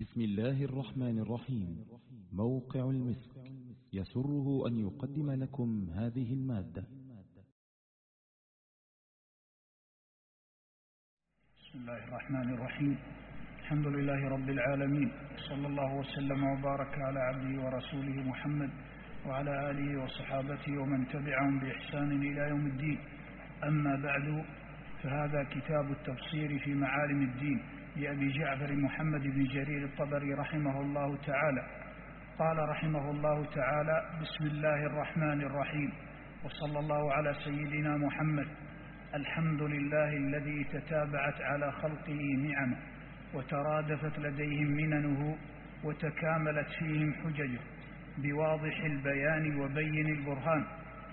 بسم الله الرحمن الرحيم. موقع المسك. يسره أن يقدم لكم هذه المادة. بسم الله الرحمن الرحيم. الحمد لله رب العالمين. صلى الله وسلم وبارك على عبده ورسوله محمد وعلى آله وصحابته ومن تبعهم بإحسان إلى يوم الدين. أما بعد فهذا كتاب التبصير في معالم الدين. لأبي جعفر محمد بن جرير الطبري رحمه الله تعالى. قال رحمه الله تعالى بسم الله الرحمن الرحيم وصلى الله على سيدنا محمد. الحمد لله الذي تتابعت على خلقه نعمه وترادفت لديهم مننه وتكاملت فيهم حججه بواضح البيان وبين البرهان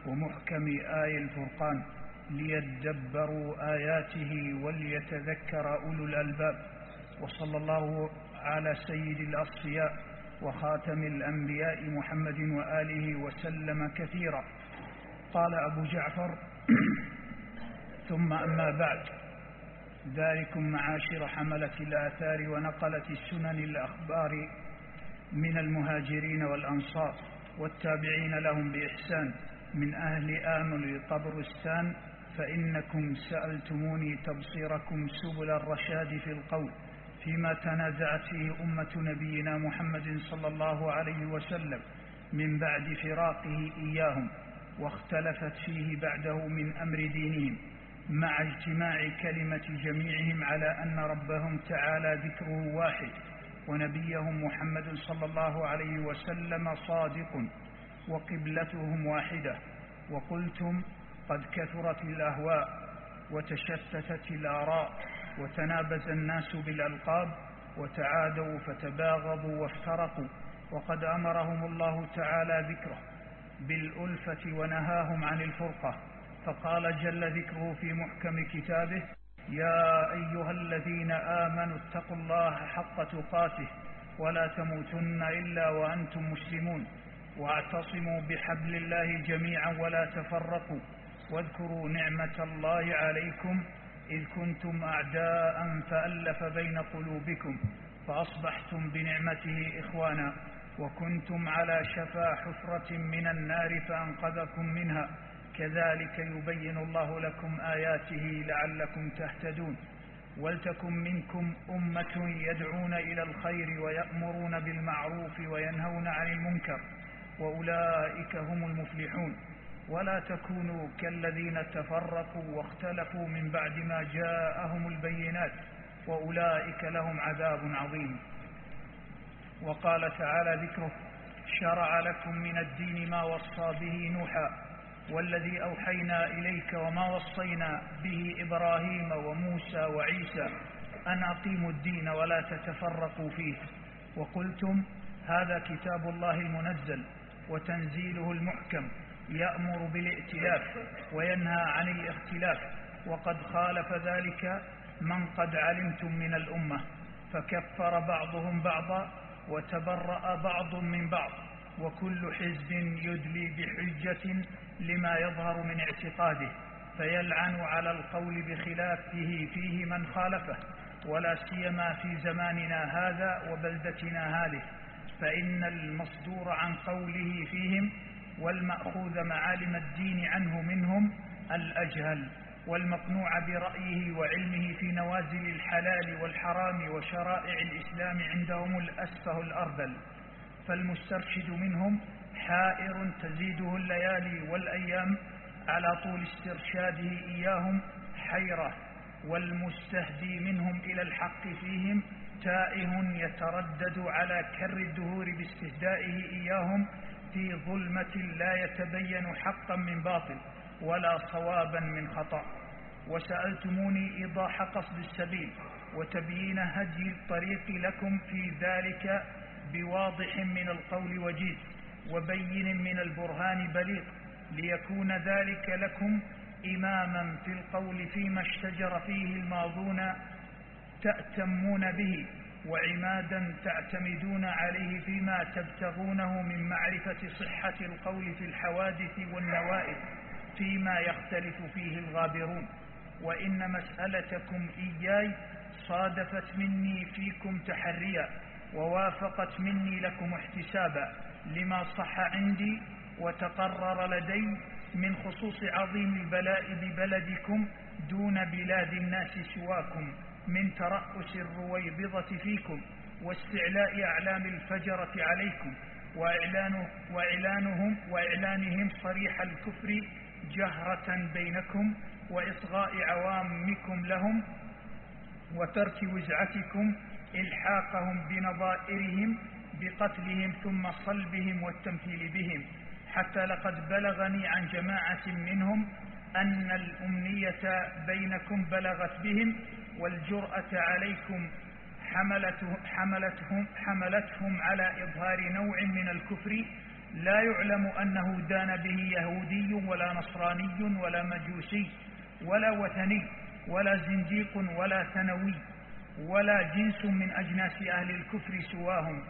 ومحكم آي الفرقان. ليدبروا آياته وليتذكر أولو الألباب. وصلى الله على سيد الأصفياء وخاتم الأنبياء محمد وآله وسلم كثيرا. قال أبو جعفر ثم أما بعد. ذلكم معاشر حملة الآثار ونقلة السنن الأخبار من المهاجرين والأنصار والتابعين لهم بإحسان من أهل آمل طبرستان فإنكم سألتموني تبصيركم سبل الرشاد في القول فيما تنازعت فيه أمة نبينا محمد صلى الله عليه وسلم من بعد فراقه إياهم واختلفت فيه بعده من أمر دينهم مع اجتماع كلمة جميعهم على أن ربهم تعالى ذكره واحد ونبيهم محمد صلى الله عليه وسلم صادق وقبلتهم واحدة وقلتم قد كثرت الأهواء وتشتتت الآراء وتنابز الناس بالألقاب وتعادوا فتباغضوا وافترقوا وقد أمرهم الله تعالى ذكره بالألفة ونهاهم عن الفرقة فقال جل ذكره في محكم كتابه يا أيها الذين آمنوا اتقوا الله حق تقاته ولا تموتن إلا وأنتم مسلمون واعتصموا بحبل الله جميعا ولا تفرقوا واذكروا نعمة الله عليكم إذ كنتم أعداء فألف بين قلوبكم فأصبحتم بنعمته إخوانا وكنتم على شفا حفرة من النار فأنقذكم منها كذلك يبين الله لكم آياته لعلكم تهتدون ولتكن منكم أمة يدعون إلى الخير ويأمرون بالمعروف وينهون عن المنكر وأولئك هم المفلحون ولا تكونوا كالذين تفرقوا واختلفوا من بعد ما جاءهم البينات وأولئك لهم عذاب عظيم. وقال تعالى ذكره شرع لكم من الدين ما وصى به نوحا والذي أوحينا إليك وما وصينا به إبراهيم وموسى وعيسى أن أقيموا الدين ولا تتفرقوا فيه. وقلتم هذا كتاب الله المنزل وتنزيله المحكم يأمر بالائتلاف وينهى عن الاختلاف وقد خالف ذلك من قد علمتم من الأمة فكفر بعضهم بعضا وتبرأ بعض من بعض وكل حزب يدلي بحجة لما يظهر من اعتقاده فيلعن على القول بخلافه فيه من خالفه ولا سيما في زماننا هذا وبلدتنا هذه فإن المصدور عن قوله فيهم والمأخوذ معالم الدين عنه منهم الأجهل والمقنوع برأيه وعلمه في نوازل الحلال والحرام وشرائع الإسلام عندهم الأسفه الأرذل. فالمسترشد منهم حائر تزيده الليالي والأيام على طول استرشاده إياهم حيرة والمستهدي منهم إلى الحق فيهم تائه يتردد على كر الدهور باستهدائه إياهم في ظلمة لا يتبين حقا من باطل ولا صوابا من خطأ. وسألتموني إيضاح قصد السبيل وتبيين هدي الطريق لكم في ذلك بواضح من القول وجيز وبين من البرهان بليغ ليكون ذلك لكم إماما في القول فيما اشتجر فيه الماضون تأتمون به. وعمادا تعتمدون عليه فيما تبتغونه من معرفة صحة القول في الحوادث والنوائب فيما يختلف فيه الغابرون. وإن مسألتكم إياي صادفت مني فيكم تحريا ووافقت مني لكم احتسابا لما صح عندي وتقرر لدي من خصوص عظيم البلاء ببلدكم دون بلاد الناس سواكم. من ترأس الرويبضة فيكم واستعلاء أعلام الفجرة عليكم وإعلانه وإعلانهم وإعلانهم صريح الكفر جهرة بينكم وإصغاء عوامكم لهم وترك وزعتكم إلحاقهم بنظائرهم بقتلهم ثم صلبهم والتمثيل بهم. حتى لقد بلغني عن جماعة منهم أن الأمنية بينكم بلغت بهم والجرأة عليكم حملته حملتهم, حملتهم على إظهار نوع من الكفر. لا يعلم أنه دان به يهودي ولا نصراني ولا مجوسي ولا وثني ولا زنديق ولا ثنوي ولا جنس من أجناس أهل الكفر سواهم.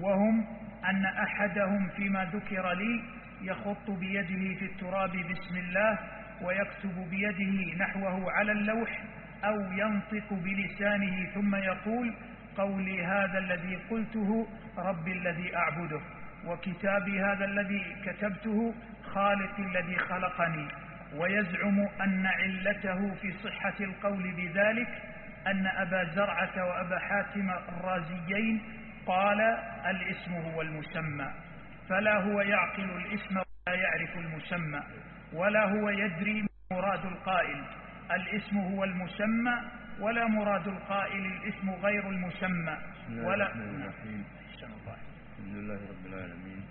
وهم أن أحدهم فيما ذكر لي يخط بيده في التراب بسم الله ويكتب بيده نحوه على اللوح أو ينطق بلسانه ثم يقول قولي هذا الذي قلته ربي الذي أعبده وكتابي هذا الذي كتبته خالق الذي خلقني ويزعم أن علته في صحة القول بذلك أن أبا زرعة وأبا حاتم الرازيين قال الاسم هو المسمى فلا هو يعقل الاسم ولا يعرف المسمى ولا هو يدري مراد القائل. الاسم هو المسمى ولا مراد القائل الاسم غير المسمى. ولا الحمد لله رب العالمين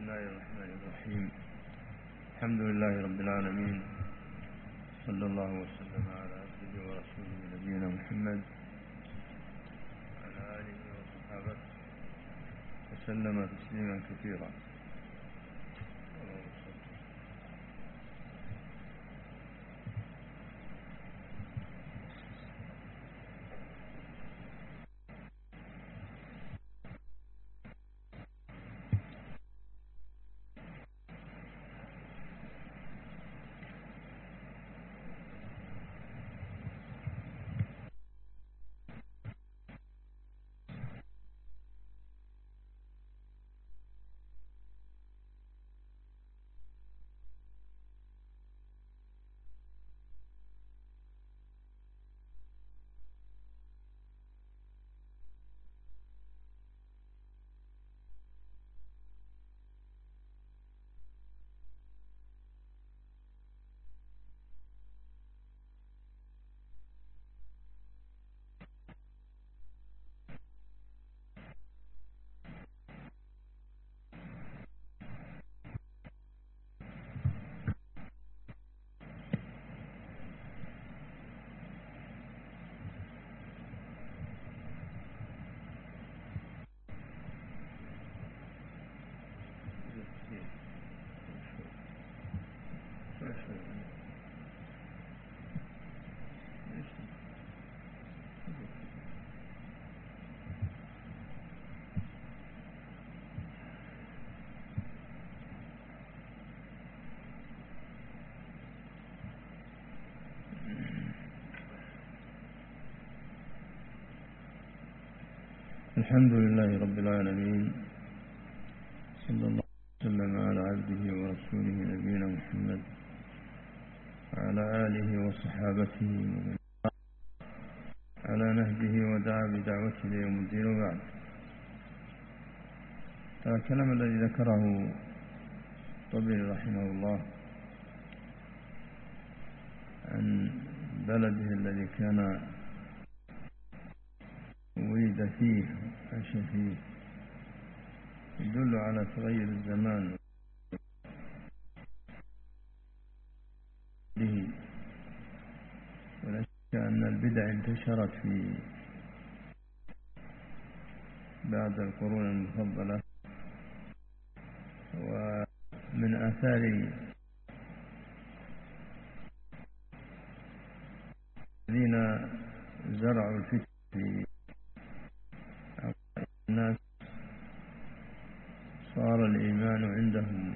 الله الرحمن الرحيم الحمد لله رب العالمين. صلى الله وسلم على عبده ورسوله نبينا محمد وعلى آله وصحابته وسلم تسليما كثيرا. الحمد لله رب العالمين. صلى الله وسلم على عبده ورسوله نبينا محمد وعلى آله وصحابته ومن على نهجه ودعا بدعوته ليوم الدين وبعد. الكلام الذي ذكره طبري رحمه الله عن بلده الذي كان ولد فيه عاش فيه. يدل على تغير الزمان. به ولا شك أن البدع انتشرت في بعد القرون المفضلة. ومن آثار الذين زرعوا الفتن في الناس صار الإيمان عندهم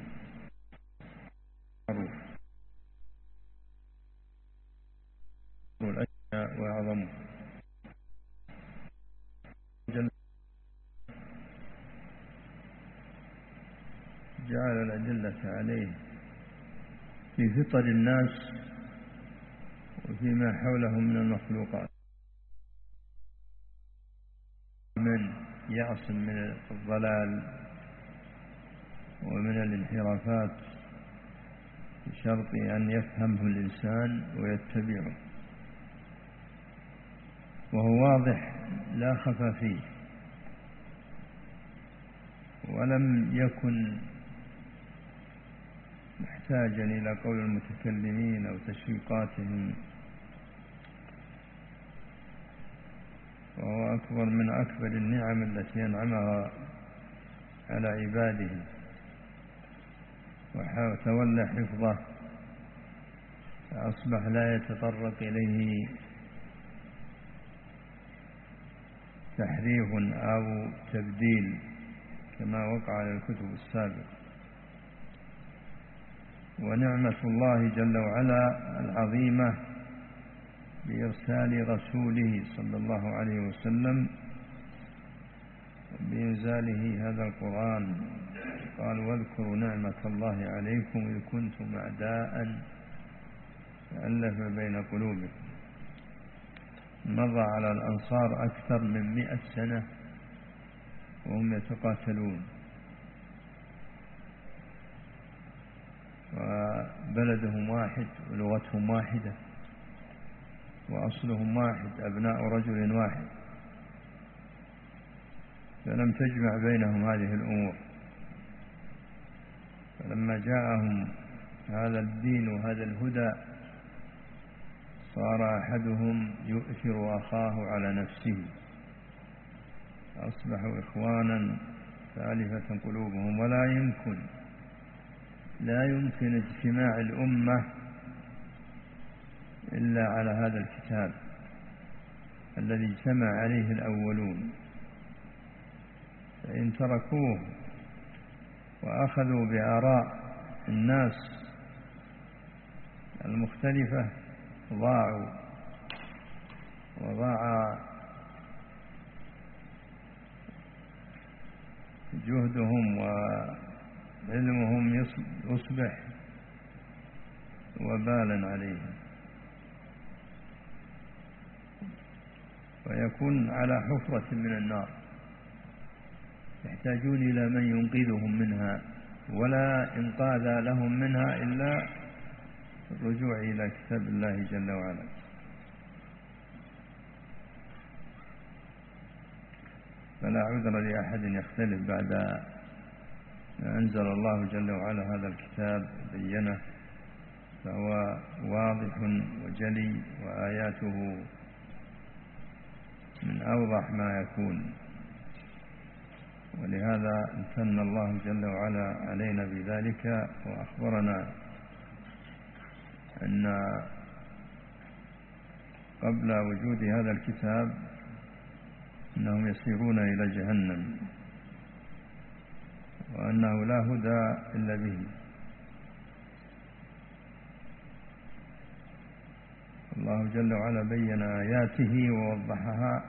معروف. الأشياء وأعظمها جعل الأدلة عليه في فطر الناس وفيما حولهم من المخلوقات. من يعصم من الضلال ومن الانحرافات بشرط أن يفهمه الإنسان ويتبعه. وهو واضح لا خفى فيه. ولم يكن محتاجا إلى قول المتكلمين أو تشويقاتهم وهو أكبر من أكبر النعم التي أنعمها على عباده. وتولى حفظه. فأصبح لا يتطرق إليه تحريف أو تبديل كما وقع على الكتب السابقة. ونعمة الله جل وعلا العظيمة بإرسال رسوله صلى الله عليه وسلم بإنزاله هذا القرآن. قال واذكروا نعمة الله عليكم إذ كنتم أعداء فألف بين قلوبكم. مضى على الأنصار أكثر من مئة سنة وهم يتقاتلون. وبلدهم واحد ولغتهم واحدة. وأصلهم واحد أبناء رجل واحد. فلم تجمع بينهم هذه الأمور. فلما جاءهم هذا الدين وهذا الهدى صار أحدهم يؤثر أخاه على نفسه. أصبحوا إخوانا ثالثة قلوبهم ولا يمكن لا يمكن اجتماع الأمة إلا على هذا الكتاب الذي اجتمع عليه الأولون. فإن تركوه وأخذوا بآراء الناس المختلفة ضاعوا وضاع جهدهم وعلمهم يصبح وبالا عليهم. ويكون على حفرة من النار. يحتاجون إلى من ينقذهم منها ولا إنقاذ لهم منها إلا الرجوع إلى كتاب الله جل وعلا. فلا عذر لأحد يختلف بعد ما أنزل الله جل وعلا هذا الكتاب بينه فهو واضح وجلي وآياته من أوضح ما يكون. ولهذا امتن الله جل وعلا علينا بذلك وأخبرنا أن قبل وجود هذا الكتاب أنهم يسيرون إلى جهنم وأنه لا هدى إلا به. الله جل وعلا بين آياته ووضحها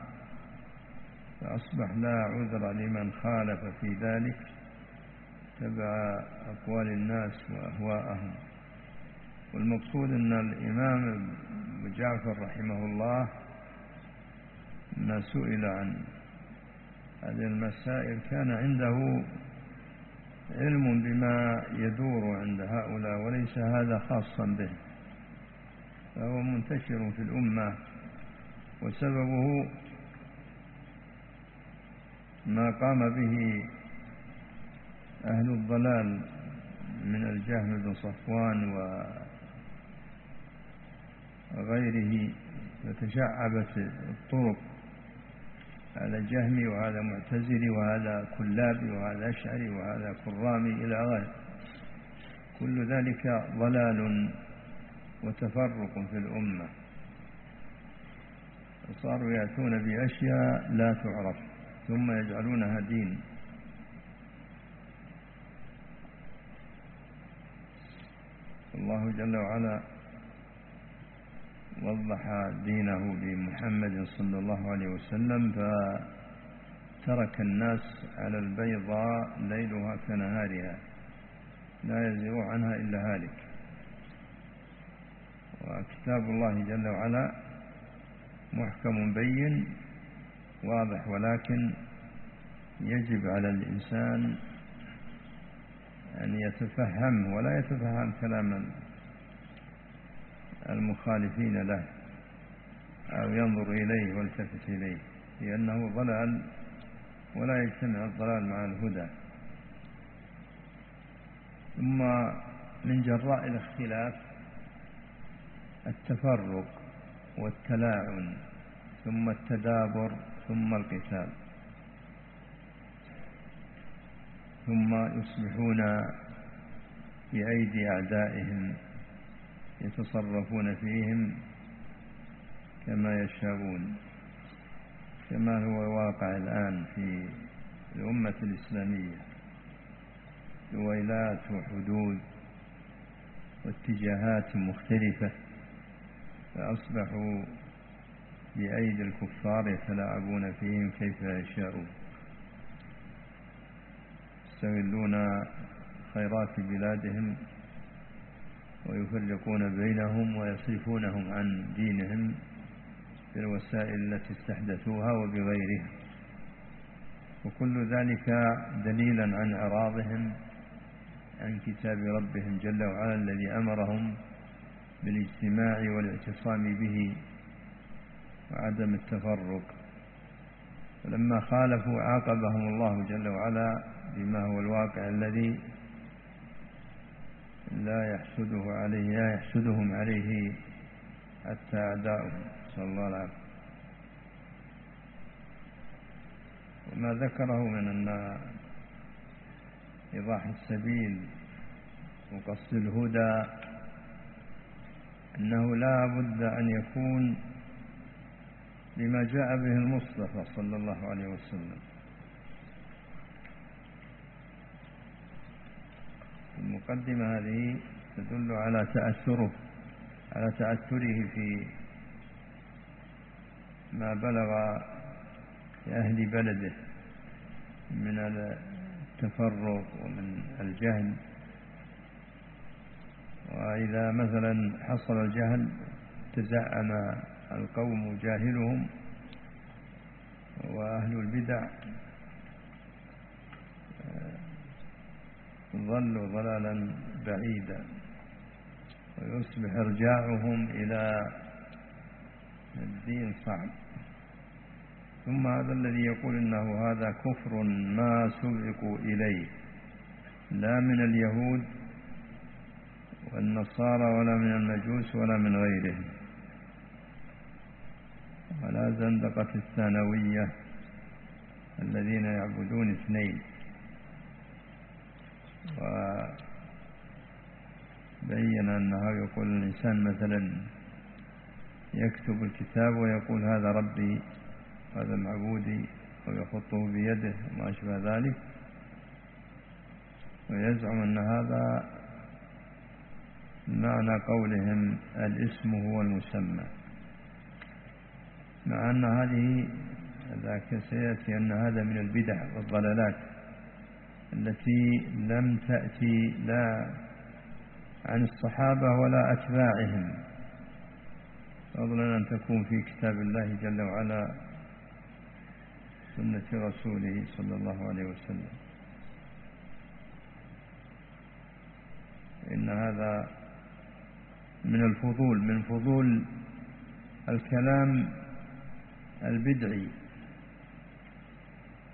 فأصبح لا عذر لمن خالف في ذلك تبع أقوال الناس وأهواءهم. والمقصود أن الإمام ابن جعفر رحمه الله ما سئل عن هذه المسائل كان عنده علم بما يدور عند هؤلاء وليس هذا خاصا به. فهو منتشر في الأمة. وسببه ما قام به أهل الضلال من الجهم بن صفوان وغيره. فتشعبت الطرق هذا جهمي وهذا معتزلي وهذا كلابي وهذا أشعري وهذا كرامي إلى غيره كل ذلك ضلال وتفرق في الأمة. وصاروا يأتون بأشياء لا تعرف ثم يجعلونها دين. الله جل وعلا وضح دينه بمحمد صلى الله عليه وسلم فترك الناس على البيضاء ليلها كنهارها لا يزيغ عنها إلا هالك. وكتاب الله جل وعلا محكم بين واضح ولكن يجب على الإنسان أن يتفهم ولا يتفهم كلام المخالفين له أو ينظر إليه والتفت إليه لأنه ضلال ولا يجتمع الضلال مع الهدى. ثم من جراء الاختلاف التفرق والتلاعن ثم التدابر ثم القتال. ثم يصبحون بأيدي أعدائهم يتصرفون فيهم كما يشاءون. كما هو الواقع الآن في الأمة الإسلامية. دويلات وحدود واتجاهات مختلفة. فأصبحوا بأيدي الكفار يتلاعبون فيهم كيف يشاءون يستغلون خيرات بلادهم ويفرقون بينهم ويصرفونهم عن دينهم بالوسائل التي استحدثوها وبغيرها. وكل ذلك دليلا عن إعراضهم عن كتاب ربهم جل وعلا الذي أمرهم بالاجتماع والاعتصام به وعدم التفرق. ولما خالفوا عاقبهم الله جل وعلا بما هو الواقع الذي لا يحسده عليه لا يحسدهم عليه حتى أعداؤهم صلى الله عليه وسلم. وما ذكره من أن إيضاح السبيل وقصد الهدى أنه لا بد أن يكون بما جاء به المصطفى صلى الله عليه وسلم. المقدمة هذه تدل على تأثره على تأثره في ما بلغ لأهل بلده من التفرق ومن الجهل. وإذا مثلا حصل الجهل تزعم القوم جاهلهم وأهل البدع ظلوا ضلالا بعيدا ويصبح إرجاعهم إلى الدين صعب. ثم هذا الذي يقول إنه هذا كفر ما سبقوا إليه لا من اليهود والنصارى ولا من المجوس ولا من غيرهم. ولا زندقة الثانوية الذين يعبدون اثنين. وبين أنه يقول الإنسان مثلا يكتب الكتاب ويقول هذا ربي هذا معبودي ويخطه بيده وما أشبه ذلك. ويزعم أن هذا معنى قولهم الاسم هو المسمى. مع أن هذه ذاك سيأتي أن هذا من البدع والضلالات التي لم تأتي لا عن الصحابة ولا أتباعهم. فضلا أن تكون في كتاب الله جل وعلا سنة رسوله صلى الله عليه وسلم. إن هذا من الفضول من فضول الكلام البدعي.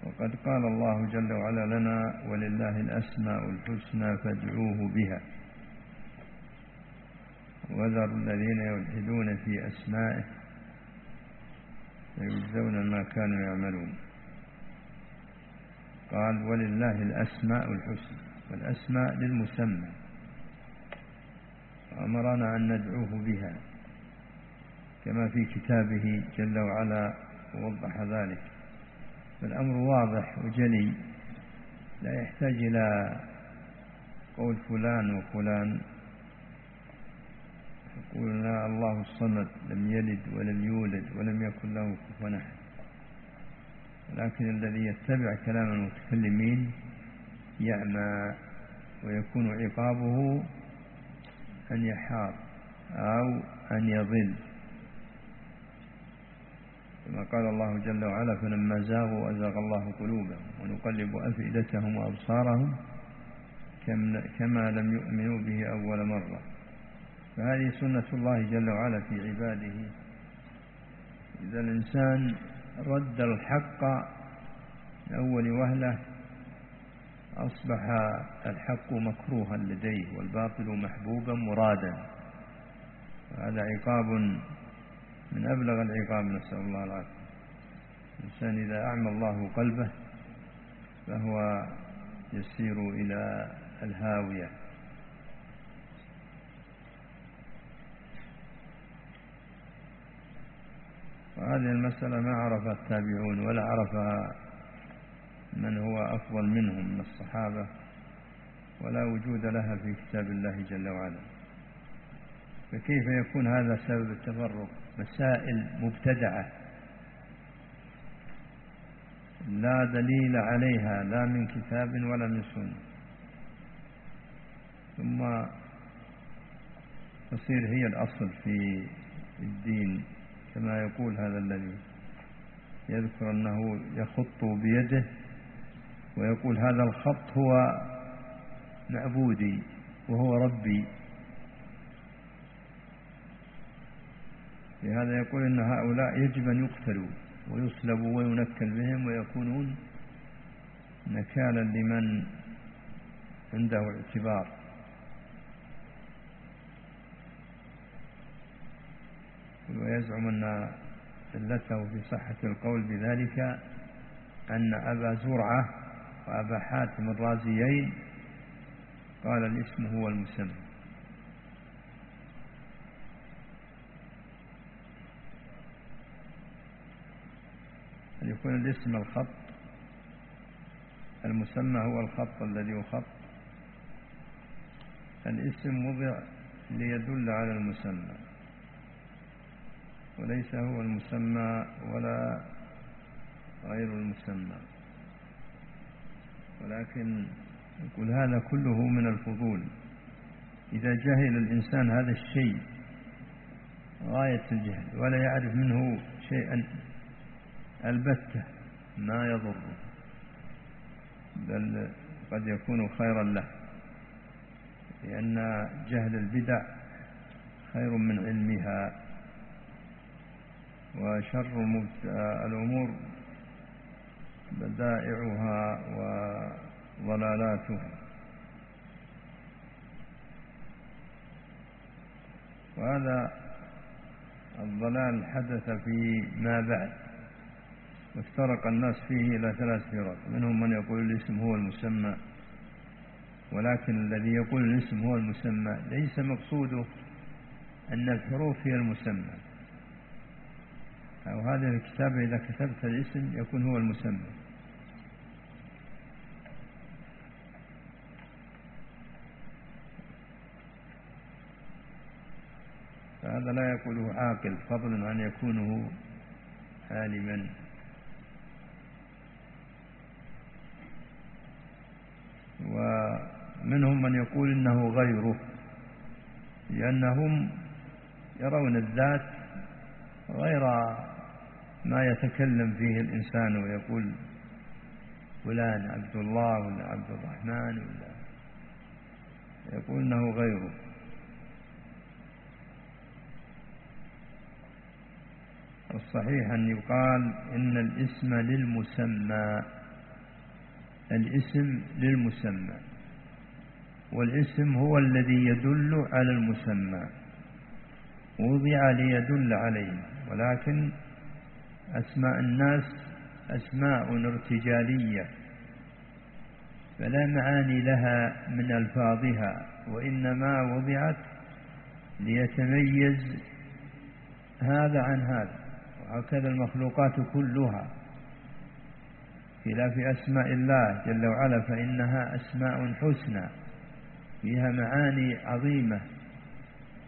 وقد قال الله جل وعلا لنا ولله الأسماء الحسنى فادعوه بها. وذروا الذين يلحدون في أسمائه فيجزون ما كانوا يعملون. قال ولله الأسماء الحسنى. والأسماء للمسمى. أمرنا أن ندعوه بها كما في كتابه جل وعلا وضح ذلك. فالأمر واضح وجلي لا يحتاج إلى قول فلان وفلان. يقول لا الله الصمد لم يلد ولم يولد ولم يكن له كفوا أحد. ولكن الذي يتبع كلام المتكلمين يعمى ويكون عقابه أن يحار أو أن يضل. كما قال الله جل وعلا فلما زاغوا أزاغ الله قلوبهم ونقلب أفئدتهم وأبصارهم كما لم يؤمنوا به أول مرة. فهذه سنة الله جل وعلا في عباده. إذا الإنسان رد الحق من أول وهلة أصبح الحق مكروها لديه والباطل محبوبا مرادا. وهذا عقاب من أبلغ العقاب نسأل الله العافية. الإنسان إذا أعمى الله قلبه فهو يسير إلى الهاوية. وهذه المسألة ما عرفها التابعون ولا عرفها من هو أفضل منهم من الصحابة ولا وجود لها في كتاب الله جل وعلا. فكيف يكون هذا سبب التفرق؟ مسائل مبتدعة. لا دليل عليها لا من كتاب ولا من سنة. ثم تصير هي الأصل في الدين كما يقول هذا الذي يذكر أنه يخط بيده ويقول هذا الخط هو معبودي وهو ربي. لهذا يقول إن هؤلاء يجب أن يقتلوا ويصلبوا وينكل بهم ويكونون نكالا لمن عنده اعتبار. ويزعم أن علته في صحة القول بذلك أن أبا زرعة وأبا حاتم الرازيين قال الاسم هو المسمى أن يكون الاسم الخط؟ المسمى هو الخط الذي يخط. الاسم وضع ليدل على المسمى. وليس هو المسمى ولا غير المسمى. ولكن يقول هذا كله من الفضول. إذا جهل الإنسان هذا الشيء غاية الجهل ولا يعرف منه شيئا البتة ما يضره بل قد يكون خيرا له لأن جهل البدع خير من علمها وشر الأمور بدائعها وضلالاتها وهذا الضلال حدث في ما بعد. وافترق الناس فيه إلى ثلاث فرق. منهم من يقول الاسم هو المسمى ولكن الذي يقول الاسم هو المسمى ليس مقصوده أن الحروف هي المسمى. أو هذا الكتاب إذا كتبت الاسم يكون هو المسمى. فهذا لا يقوله عاقل فضلا عن يكونه عالما. ومنهم من يقول إنه غيره لأنهم يرون الذات غير ما يتكلم فيه الإنسان ويقول فلان عبد الله ولا عبد الرحمن ولا يقول إنه غيره. الصحيح أن يقال إن الاسم للمسمى الاسم للمسمى والاسم هو الذي يدل على المسمى. وضع ليدل عليه ولكن أسماء الناس أسماء ارتجالية فلا معاني لها من ألفاظها وإنما وضعت ليتميز هذا عن هذا وهكذا المخلوقات كلها. خلاف أسماء الله جل وعلا فإنها أسماء حسنى فيها معاني عظيمة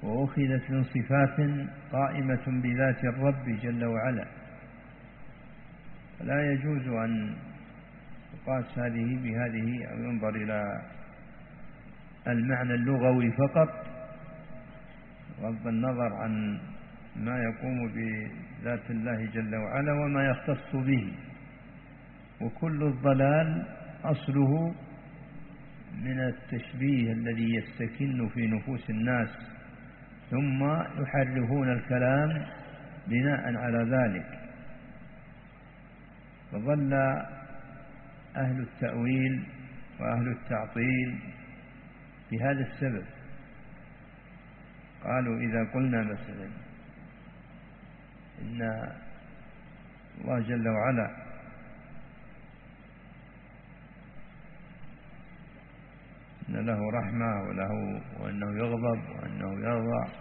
وأخذت من صفات قائمة بذات الرب جل وعلا. فلا يجوز أن تقاس هذه بهذه أو ينظر إلى المعنى اللغوي فقط. بغض النظر عن ما يقوم بذات الله جل وعلا وما يختص به. وكل الضلال أصله من التشبيه الذي يستكن في نفوس الناس ثم يحرفون الكلام بناء على ذلك. فظل أهل التأويل وأهل التعطيل بهذا السبب. قالوا إذا قلنا مثلا إن الله جل وعلا أن له رحمة وله وأنه يغضب وأنه يرضى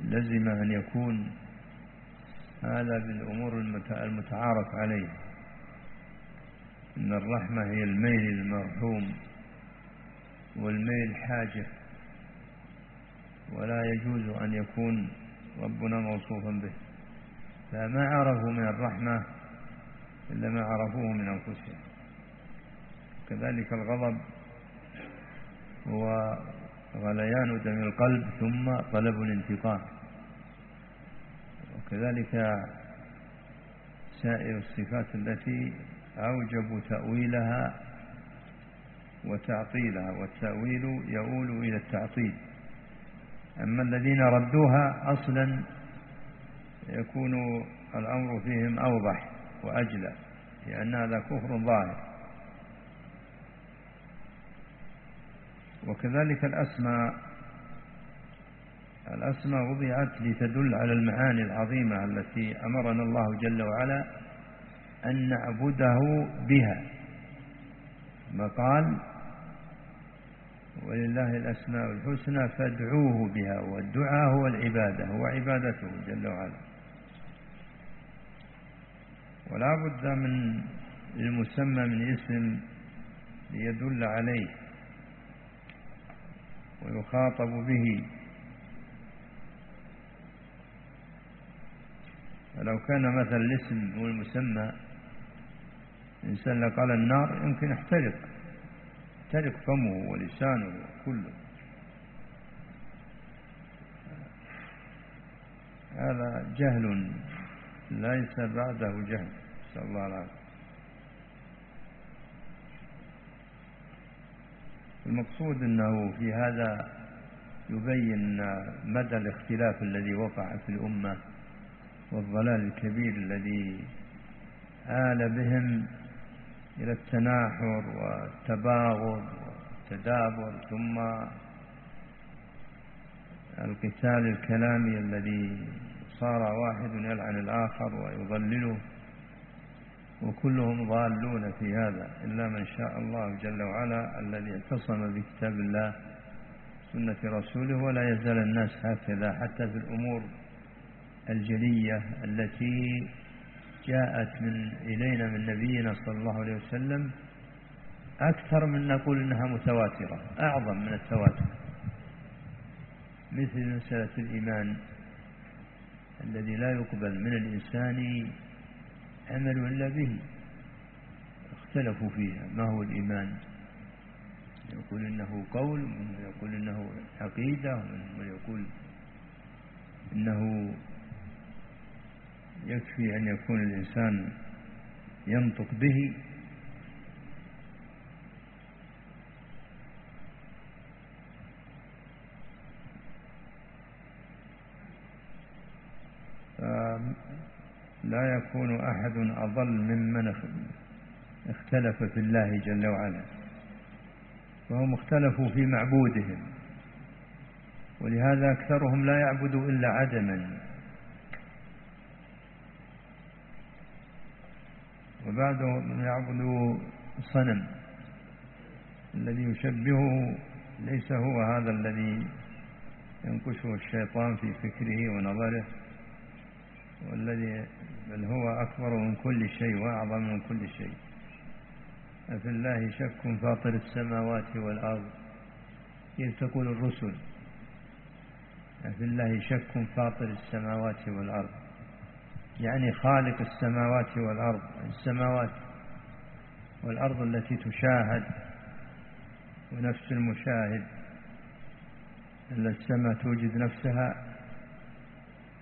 لزم أن يكون هذا بالأمور المتعارف عليه. إن الرحمة هي الميل المرحوم والميل حاجة ولا يجوز أن يكون ربنا موصوفا به. فما عرفوا من الرحمة إلا ما عرفوه من أنفسهم. كذلك الغضب هو غليان دم القلب ثم طلب الانتقام. وكذلك سائر الصفات التي أوجبوا تأويلها وتعطيلها والتأويل يؤول إلى التعطيل. أما الذين ردوها أصلا يكون الأمر فيهم أوضح وأجلى لأن هذا كفر ظاهر. وكذلك الأسماء الأسماء وضعت لتدل على المعاني العظيمة التي أمرنا الله جل وعلا أن نعبده بها. ما قال ولله الأسماء الحسنى فادعوه بها والدعاء هو العبادة هو عبادته جل وعلا. ولا بد من المسمى من اسم ليدل عليه ويخاطب به. ولو كان مثل الاسم والمسمى الإنسان لو قال النار يمكن يحترق يحترق فمه ولسانه كله. هذا جهل ليس بعده جهل نسأل الله العافية. المقصود أنه في هذا يبين مدى الاختلاف الذي وقع في الأمة. والضلال الكبير الذي آل بهم إلى التناحر والتباغض والتدابر ثم القتال الكلامي الذي صار واحد يلعن الآخر ويضلله وكلهم ضالون في هذا إلا من شاء الله جل وعلا الذي اعتصم بكتاب الله سنة رسوله ولا يزال الناس هكذا حتى في الأمور الجلية التي جاءت من إلينا من نبينا صلى الله عليه وسلم أكثر من نقول إنها متواترة أعظم من التواتر. مثل مسألة الإيمان الذي لا يقبل من الإنسان عمل إلا به. اختلفوا فيها ما هو الإيمان؟ يقول إنه قول ومن يقول إنه عقيدة ومن يقول إنه يكفي أن يكون الإنسان ينطق به لا يكون أحد أضل ممن اختلف في الله جل وعلا. وهم اختلفوا في معبودهم ولهذا أكثرهم لا يعبد إلا عدما. وبعضهم يعبد صنم الذي يشبهه ليس هو هذا الذي ينقشه الشيطان في فكره ونظره والذي بل هو أكبر من كل شيء وأعظم من كل شيء. أفي الله شك فاطر السماوات والأرض كيف تقول الرسل أفي الله شك فاطر السماوات والأرض؟ يعني خالق السماوات والأرض السماوات والأرض التي تشاهد ونفس المشاهد أن السماء توجد نفسها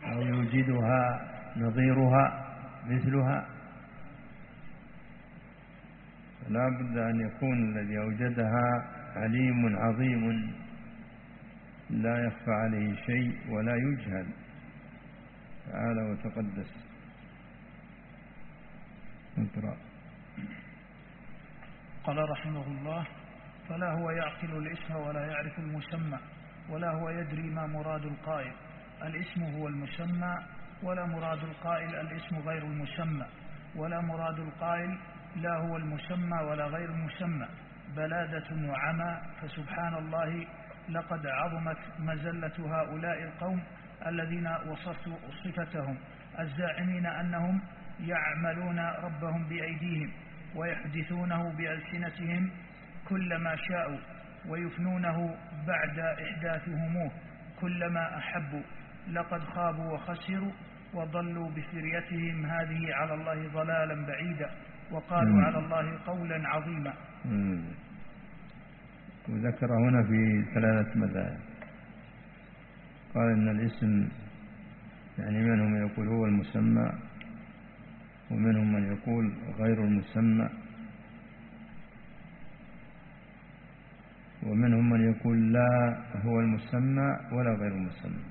أو يوجدها نظيرها مثلها. فلا بد أن يكون الذي أوجدها عليم عظيم لا يخفى عليه شيء ولا يجهل. تعالى وتقدس. اقرأ قال رحمه الله فلا هو يعقل الاسم ولا يعرف المسمى ولا هو يدري ما مراد القائل. الاسم هو المسمى ولا مراد القائل الاسم غير المسمى. ولا مراد القائل لا هو المسمى ولا غير المسمى. بلادة وعمى فسبحان الله لقد عظمت مزلة هؤلاء القوم الذين وصفت صفتهم الزاعمين أنهم يعملون ربهم بأيديهم ويحدثونه بألسنتهم كلما شاءوا ويفنونه بعد إحداثهموه كلما أحبوا. لقد خابوا وخسروا وضلوا بفريتهم هذه على الله ضلالا بعيدا وقالوا على الله قولا عظيما. وذكر هنا في ثلاثة مذاهب. قال إن الاسم يعني منهم يقول هو المسمى ومنهم من يقول غير المسمى ومنهم من يقول لا هو المسمى ولا غير المسمى.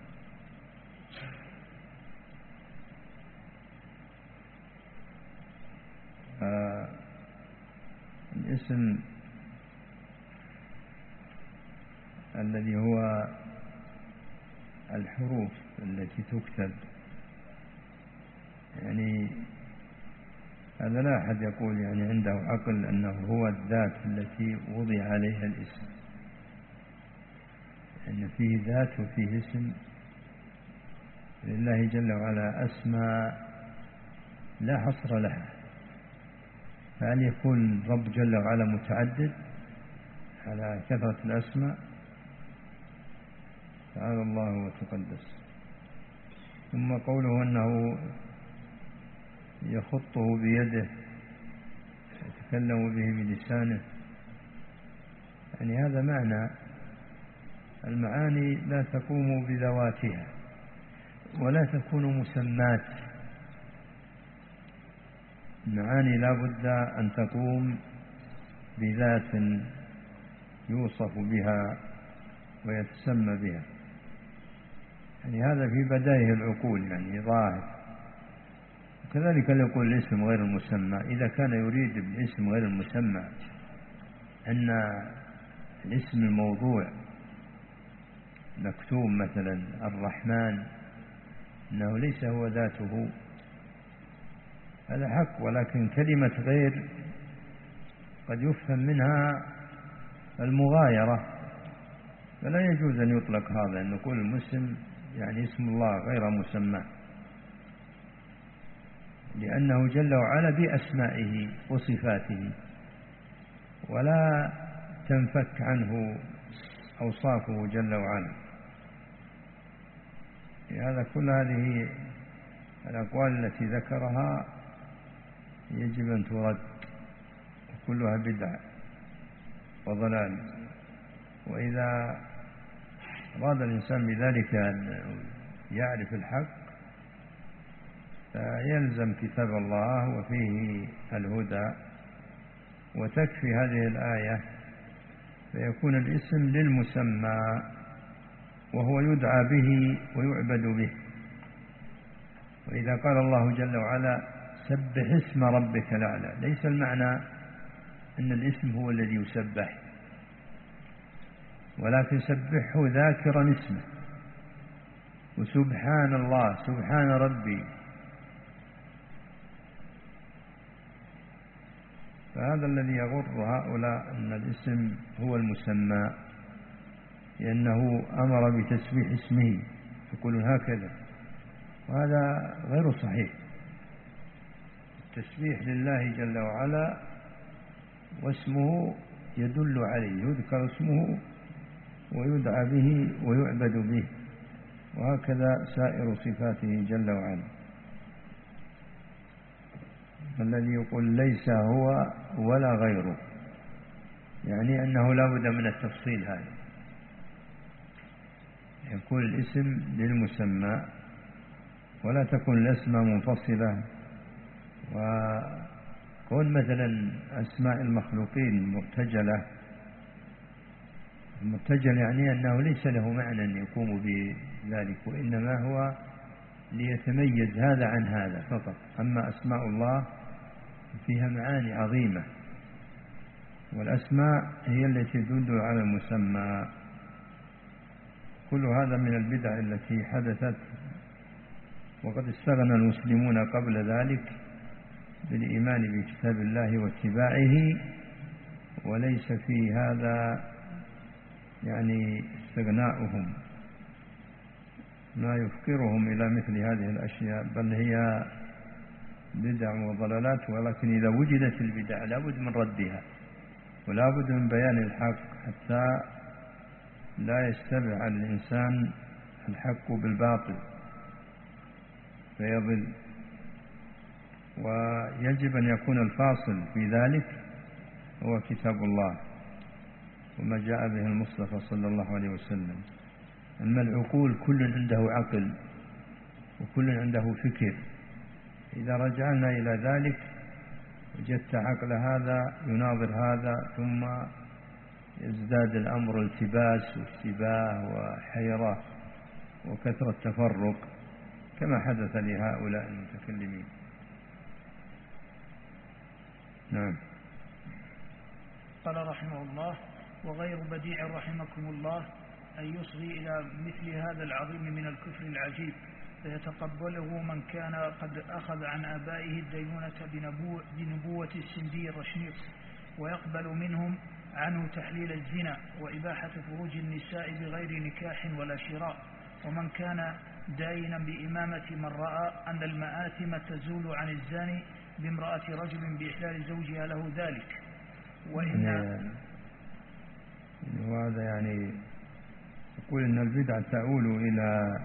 الاسم الذي هو الحروف التي تكتب. يعني هذا لا أحد يقول يعني عنده عقل أنه هو الذات التي وضع عليها الاسم. أن فيه ذات وفيه اسم. لله جل وعلا أسماء لا حصر لها. فهل يكون رب جل وعلا متعدد على كثرة الأسماء؟ تعالى الله وتقدس. ثم قوله أنه يخطه بيده يتكلم به بلسانه. يعني هذا معنى المعاني لا تقوم بذواتها ولا تكون مسمات المعاني لا بد أن تقوم بذات يوصف بها ويتسمى بها. يعني هذا في بدائه العقول يعني ظاهر. كذلك يقول الاسم غير المسمى إذا كان يريد بالاسم غير المسمى أن الاسم الموضوع مكتوب مثلا الرحمن أنه ليس هو ذاته. هذا حق ولكن كلمة غير قد يفهم منها المغايرة. فلا يجوز أن يطلق هذا أن نقول المسلم يعني اسم الله غير مسمى. لأنه جل وعلا بأسمائه وصفاته ولا تنفك عنه أوصافه جل وعلا. لهذا كل هذه الأقوال التي ذكرها يجب أن ترد كلها بدعة وضلال. وإذا أراد الإنسان بذلك أن يعرف الحق فيلزم كتاب الله وفيه الهدى وتكفي هذه الآية فيكون الاسم للمسمى وهو يدعى به ويعبد به. وإذا قال الله جل وعلا سبح اسم ربك الأعلى ليس المعنى أن الاسم هو الذي يسبح. ولكن سبحه ذاكرا اسمه. وسبحان الله سبحان ربي. فهذا الذي يغر هؤلاء أن الاسم هو المسمى لأنه أمر بتسبيح اسمه يقولون هكذا. وهذا غير صحيح. التسبيح لله جل وعلا واسمه يدل عليه يذكر اسمه ويدعى به ويعبد به. وهكذا سائر صفاته جل وعلا. الذي يقول ليس هو ولا غيره. يعني أنه لا بد من التفصيل هذا. يكون الاسم للمسمى ولا تكون الأسماء منفصلة. وكون مثلا أسماء المخلوقين مرتجلة المرتجل يعني أنه ليس له معنى يقوم بذلك وإنما هو ليتميز هذا عن هذا فقط. أما أسماء الله فيها معاني عظيمة والأسماء هي التي تدل على المسمى. كل هذا من البدع التي حدثت وقد استغنى المسلمون قبل ذلك بالإيمان بكتاب الله واتباعه وليس في هذا يعني استغناؤهم. ما يفقرهم إلى مثل هذه الأشياء بل هي بدع وضلالات ولكن إذا وجدت البدع لابد من ردها ولابد من بيان الحق حتى لا يشتبع الإنسان الحق بالباطل فيضل. ويجب أن يكون الفاصل في ذلك هو كتاب الله. وما جاء به المصطفى صلى الله عليه وسلم. أما العقول كل عنده عقل وكل عنده فكر. إذا رجعنا إلى ذلك وجدت عقل هذا يناظر هذا ثم يزداد الأمر التباس واشتباه وحيرة وكثرة تفرق كما حدث لهؤلاء المتكلمين. نعم. قال رحمه الله وغير بديع رحمكم الله أن يصغي إلى مثل هذا العظيم من الكفر العجيب فيتقبله من كان قد أخذ عن آبائه الدينونة بنبوة, بنبوة السندي الرشنيط ويقبل منهم عنه تحليل الزنا وإباحة فروج النساء بغير نكاح ولا شراء. ومن كان داينا بإمامة من رأى أن المآثم تزول عن الزاني بامرأة رجل بإحلال زوجها له ذلك. وإن وهذا يعني يقول أن البدعة تعول إلى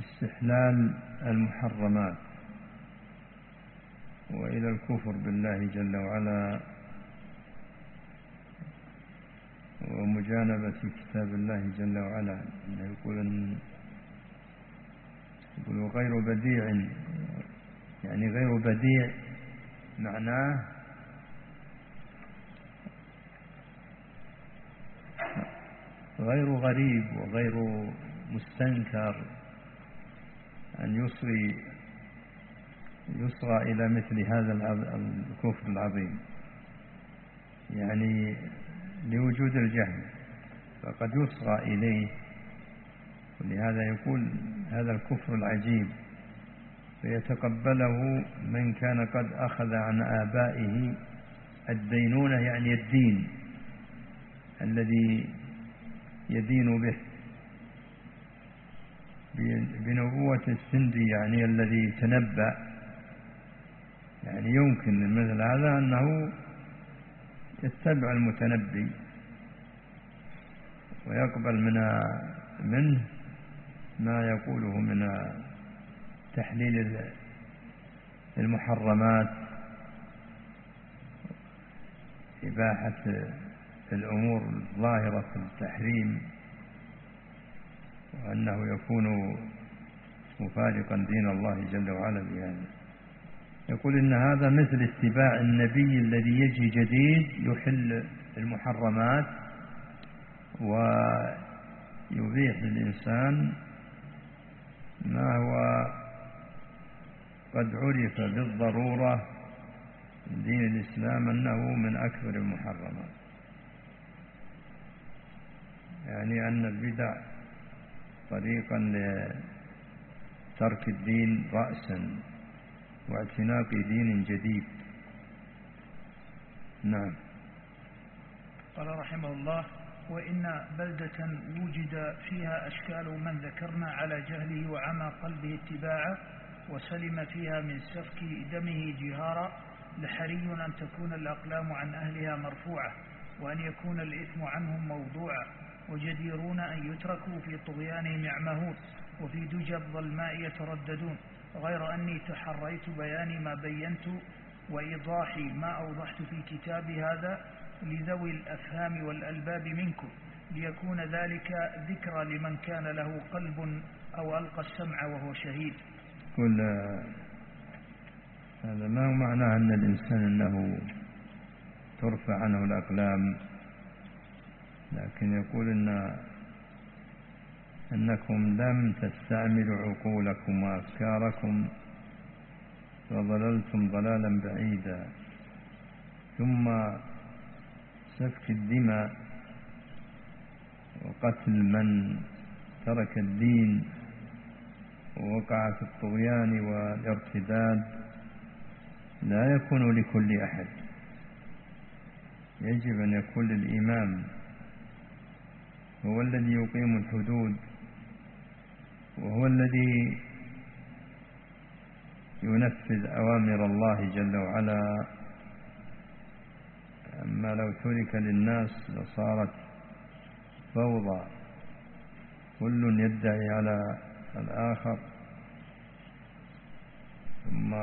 استحلال المحرمات وإلى الكفر بالله جل وعلا ومجانبة كتاب الله جل وعلا. يقول أن يقول غير بديع يعني غير بديع معناه غير غريب وغير مستنكر أن يصغي يصغى إلى مثل هذا الكفر العظيم. يعني لوجود الجهل فقد يصغى إليه. ولهذا يقول هذا الكفر العجيب فيتقبله من كان قد أخذ عن آبائه الدينونة يعني الدين الذي يدين به. بنبوة السندي يعني الذي تنبأ. يعني يمكن مثل هذا أنه يتبع المتنبي ويقبل من منه ما يقوله من تحليل المحرمات إباحة الأمور الظاهرة في التحريم وأنه يكون مفارقا دين الله جل وعلا بهذا. يقول إن هذا مثل اتباع النبي الذي يجي جديد يحل المحرمات ويبيح للإنسان ما هو وقد عرف بالضرورة دين الإسلام أنه من أكبر المحرمات. يعني أن البدع طريقا لترك الدين رأسا واعتناق دين جديد. نعم. قال رحمه الله وإن بلدة وجد فيها أشكال من ذكرنا على جهله وعمى قلبه اتباعا وسلم فيها من سفك دمه جهارا لحري أن تكون الأقلام عن أهلها مرفوعة وأن يكون الإثم عنهم موضوعا. وجديرون أن يتركوا في طغيانهم يعمهون وفي دجى الظلماء يترددون غير أني تحريت بيان ما بينت وإيضاحي ما أوضحت في كتابي هذا لذوي الأفهام والألباب منكم ليكون ذلك ذكرى لمن كان له قلب أو ألقى السمع وهو شهيد. كل هذا ما معناه أن الإنسان أنه ترفع عنه الأقلام؟ لكن يقول إن أنكم لم تستعملوا عقولكم وأفكاركم وضللتم ضلالا بعيدا. ثم سفك الدماء وقتل من ترك الدين ووقع في الطغيان والارتداد لا يكون لكل أحد. يجب أن يكون للإمام هو الذي يقيم الحدود وهو الذي ينفذ أوامر الله جل وعلا. أما لو ترك للناس لصارت فوضى كل يدعي على الآخر. ثم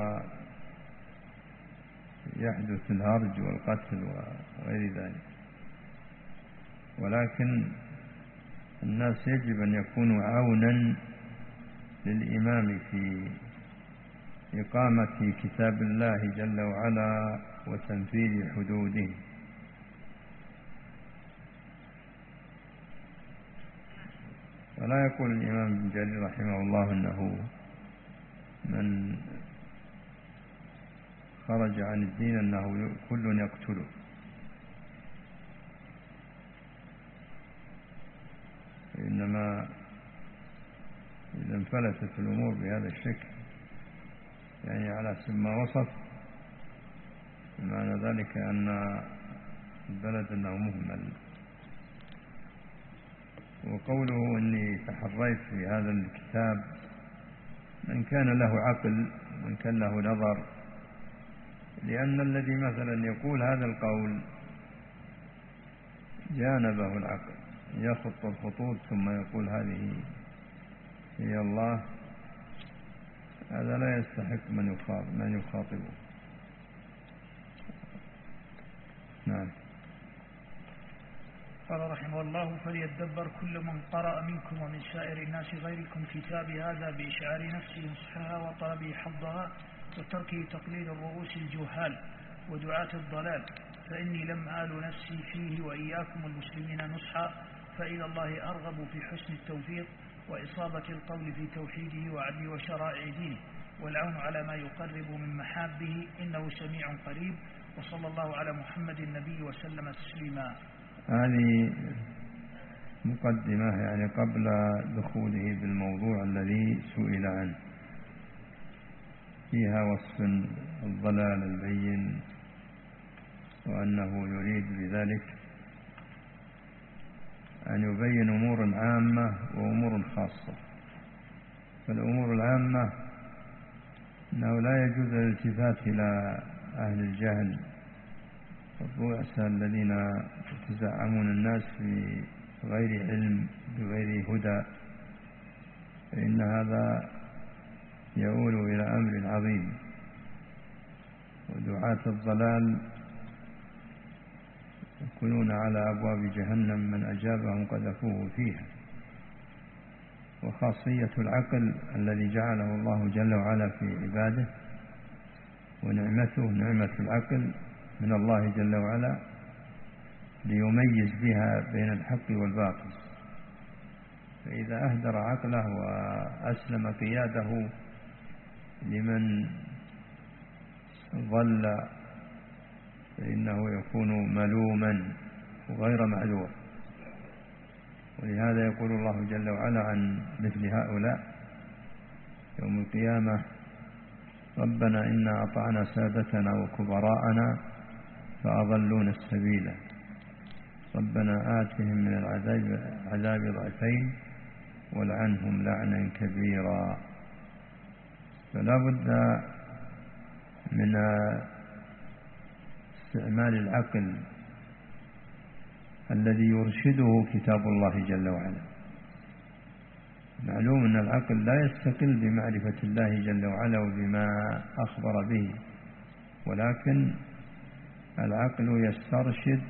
يحدث الهرج والقتل وغير ذلك. ولكن الناس يجب أن يكونوا عونا للإمام في إقامة كتاب الله جل وعلا وتنفيذ حدوده. ولا يقول الإمام ابن جرير رحمه الله أنه من خرج عن الدين أنه كل يقتله. إنما إذا انفلتت الأمور بهذا الشكل يعني على حسب ما وصف معنى ذلك أن البلد أنه مهمل. وقوله أني تحريت في هذا الكتاب من كان له عقل من كان له نظر لأن الذي مثلا يقول هذا القول جانبه العقل. يخط الخطوط ثم يقول هذه هي الله. هذا لا يستحق من يخاطب من يخاطبه. نعم. قال رحمه الله فليدبر كل من قرأ منكم ومن سائر الناس غيركم كتابي هذا بإشعار نفسه نصحها وطلبه حظها وتركه تقليد الرؤوس الجهال ودعاة الضلال. فإني لم آل نفسي فيه وإياكم المسلمين نصحا فإلى الله أرغب في حسن التوفيق وإصابة القول في توحيده وعدله وشرائع دينه والعون على ما يقرب من محابه إنه سميع قريب وصلى الله على محمد النبي وسلم تسليما. هذه مقدمة يعني قبل دخوله بالموضوع الذي سئل عنه. فيها وصف الضلال البين وأنه يريد بذلك أن يبين أمور عامة وأمور خاصة. فالأمور العامة أنه لا يجوز الالتفات إلى أهل الجهل الرؤساء الذين يتزعمون الناس في غير علم بغير هدى. فإن هذا يؤول إلى أمر عظيم. ودعاة الضلال يكونون على أبواب جهنم من أجابهم قذفوه فيها. وخاصية العقل الذي جعله الله جل وعلا في عباده ونعمته نعمة العقل من الله جل وعلا ليميز بها بين الحق والباطل. فإذا أهدر عقله وأسلم قياده لمن ضل فإنه يكون ملوما وغير معذور. ولهذا يقول الله جل وعلا عن مثل هؤلاء يوم القيامة ربنا إنا أطعنا سادتنا وكبراءنا فأضلونا السبيل ربنا آتهم من العذاب عذاب ضعفين ولعنهم لعنا كبيرا. فلا بد من استعمال العقل الذي يرشده كتاب الله جل وعلا. معلوم أن العقل لا يستقل بمعرفة الله جل وعلا وبما أخبر به ولكن العقل يسترشد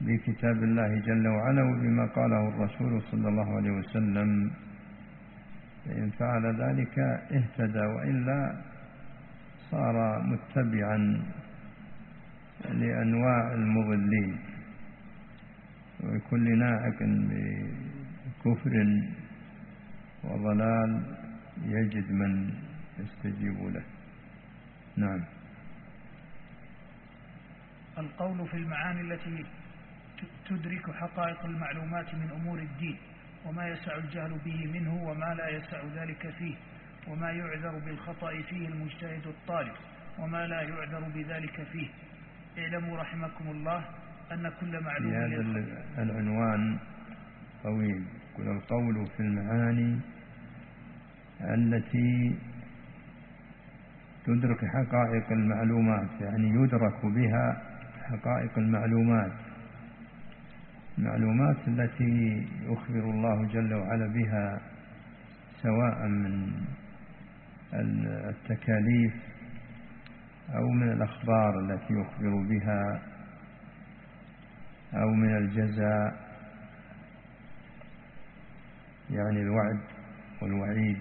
بكتاب الله جل وعلا وبما قاله الرسول صلى الله عليه وسلم. فإن فعل ذلك اهتدى وإلا صار متبعا لأنواع المضلين. وكل ناعق بكفر وضلال يجد من يستجيب له. نعم. القول في المعاني التي تدرك حقائق المعلومات من أمور الدين وما يسع الجهل به منه وما لا يسع ذلك فيه. وما يعذر بالخطأ فيه المجتهد الطالب وما لا يعذر بذلك فيه. اعلموا رحمكم الله أن كل معلوم هذا العنوان طويل. كل القول في المعاني التي تدرك حقائق المعلومات يعني يدرك بها حقائق المعلومات. المعلومات التي يخبر الله جل وعلا بها سواء من التكاليف أو من الأخبار التي يخبر بها أو من الجزاء يعني الوعد والوعيد.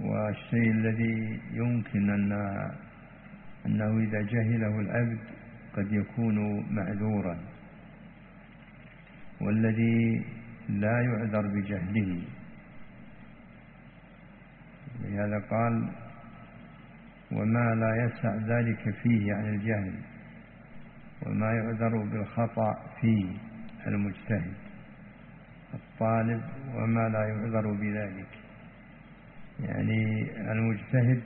والشيء الذي يمكن أن أنه إذا جهله العبد قد يكون معذورا. والذي لا يعذر بجهله. لهذا قال وما لا يسع ذلك فيه عن الجهل وما يعذر بالخطأ فيه المجتهد الطالب وما لا يعذر بذلك. يعني المجتهد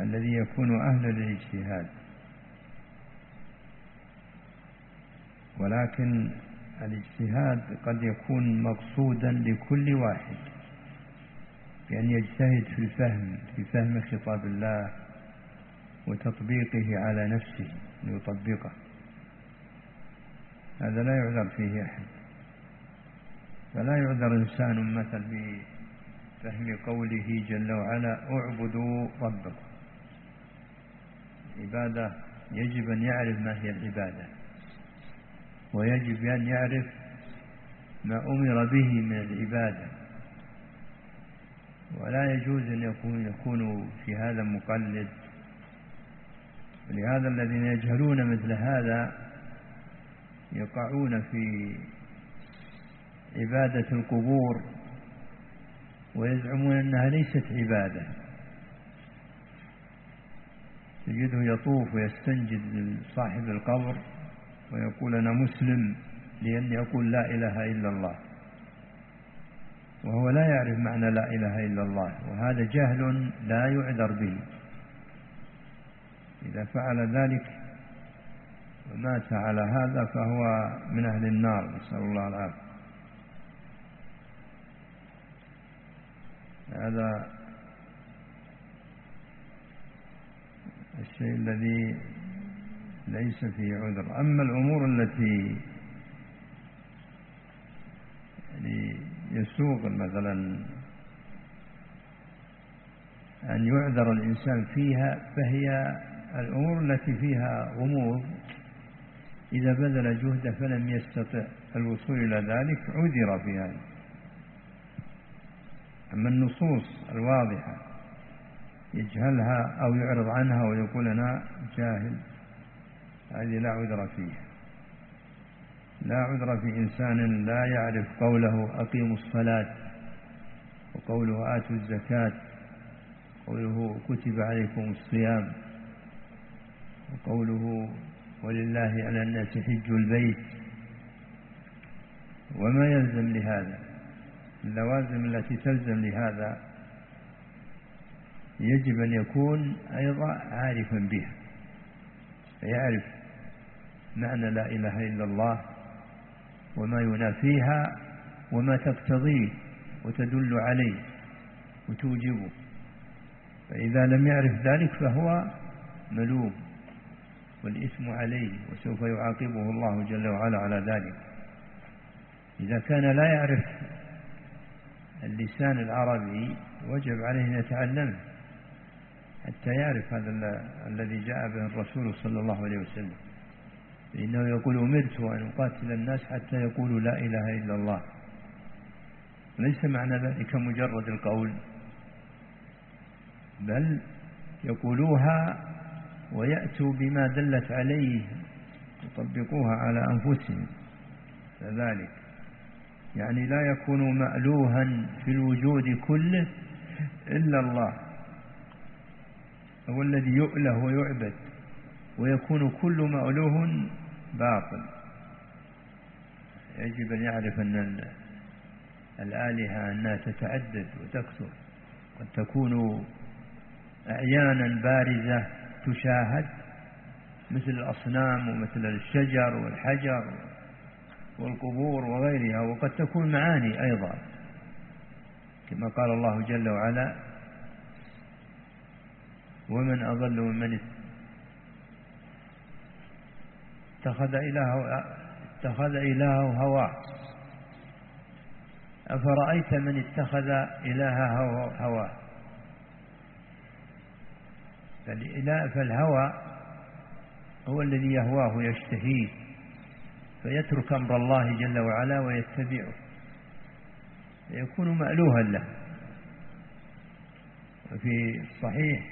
الذي يكون أهلا للاجتهاد ولكن الاجتهاد قد يكون مقصودا لكل واحد. بأن يجتهد في الفهم في فهم خطاب الله وتطبيقه على نفسه ليطبقه. هذا لا يعذر فيه أحد. فلا يعذر إنسان مثل بفهم قوله جل وعلا اعبدوا ربكم. عبادة يجب أن يعرف ما هي العبادة. ويجب أن يعرف ما أمر به من العبادة. ولا يجوز أن يكون, في هذا مقلد. ولهذا الذين يجهلون مثل هذا يقعون في عبادة القبور ويزعمون أنها ليست عبادة. تجده يطوف ويستنجد صاحب القبر ويقول أنا مسلم لأني أقول لا إله إلا الله. وهو لا يعرف معنى لا إله إلا الله وهذا جهل لا يعذر به. إذا فعل ذلك ومات على هذا فهو من أهل النار نسأل الله العافية. هذا الشيء الذي ليس فيه عذر. أما الأمور التي يعني يسوق مثلا أن يعذر الإنسان فيها فهي الأمور التي فيها غموض. إذا بذل جهده فلم يستطع الوصول إلى ذلك عذر في هذا أما النصوص الواضحة يجهلها أو يعرض عنها ويقول أنا جاهل هذه لا عذر فيها. لا عذر في إنسان لا يعرف قوله أقيموا الصلاة وقوله آتوا الزكاة قوله كتب عليكم الصيام وقوله ولله على الناس حج البيت وما يلزم لهذا اللوازم التي تلزم لهذا يجب أن يكون أيضا عارفا بها فيعرف معنى لا إله إلا الله وما ينافيها وما تقتضيه وتدل عليه وتوجبه فإذا لم يعرف ذلك فهو ملوم والإثم عليه وسوف يعاقبه الله جل وعلا على ذلك. إذا كان لا يعرف اللسان العربي وجب عليه أن يتعلمه حتى يعرف هذا الذي جاء به الرسول صلى الله عليه وسلم. فإنه يقول أمرت أن أقاتل الناس حتى يقولوا لا إله إلا الله. ليس معنى ذلك مجرد القول. بل يقولوها ويأتوا بما دلت عليه يطبقوها على أنفسهم. كذلك. يعني لا يكون مألوها في الوجود كله إلا الله. هو الذي يؤله ويعبد ويكون كل مألوه باطل. يجب أن يعرف أن الآلهة أنها تتعدد وتكثر قد تكون أعيانا بارزة تشاهد مثل الأصنام ومثل الشجر والحجر والقبور وغيرها وقد تكون معاني أيضا. كما قال الله جل وعلا ومن أضل ممن اتخذ إلهه اتخذ إلهه هواه أفرأيت من اتخذ إلهه هواه فالهوى هو الذي يهواه يشتهيه فيترك أمر الله جل وعلا ويتبعه فيكون مألوها له. وفي الصحيح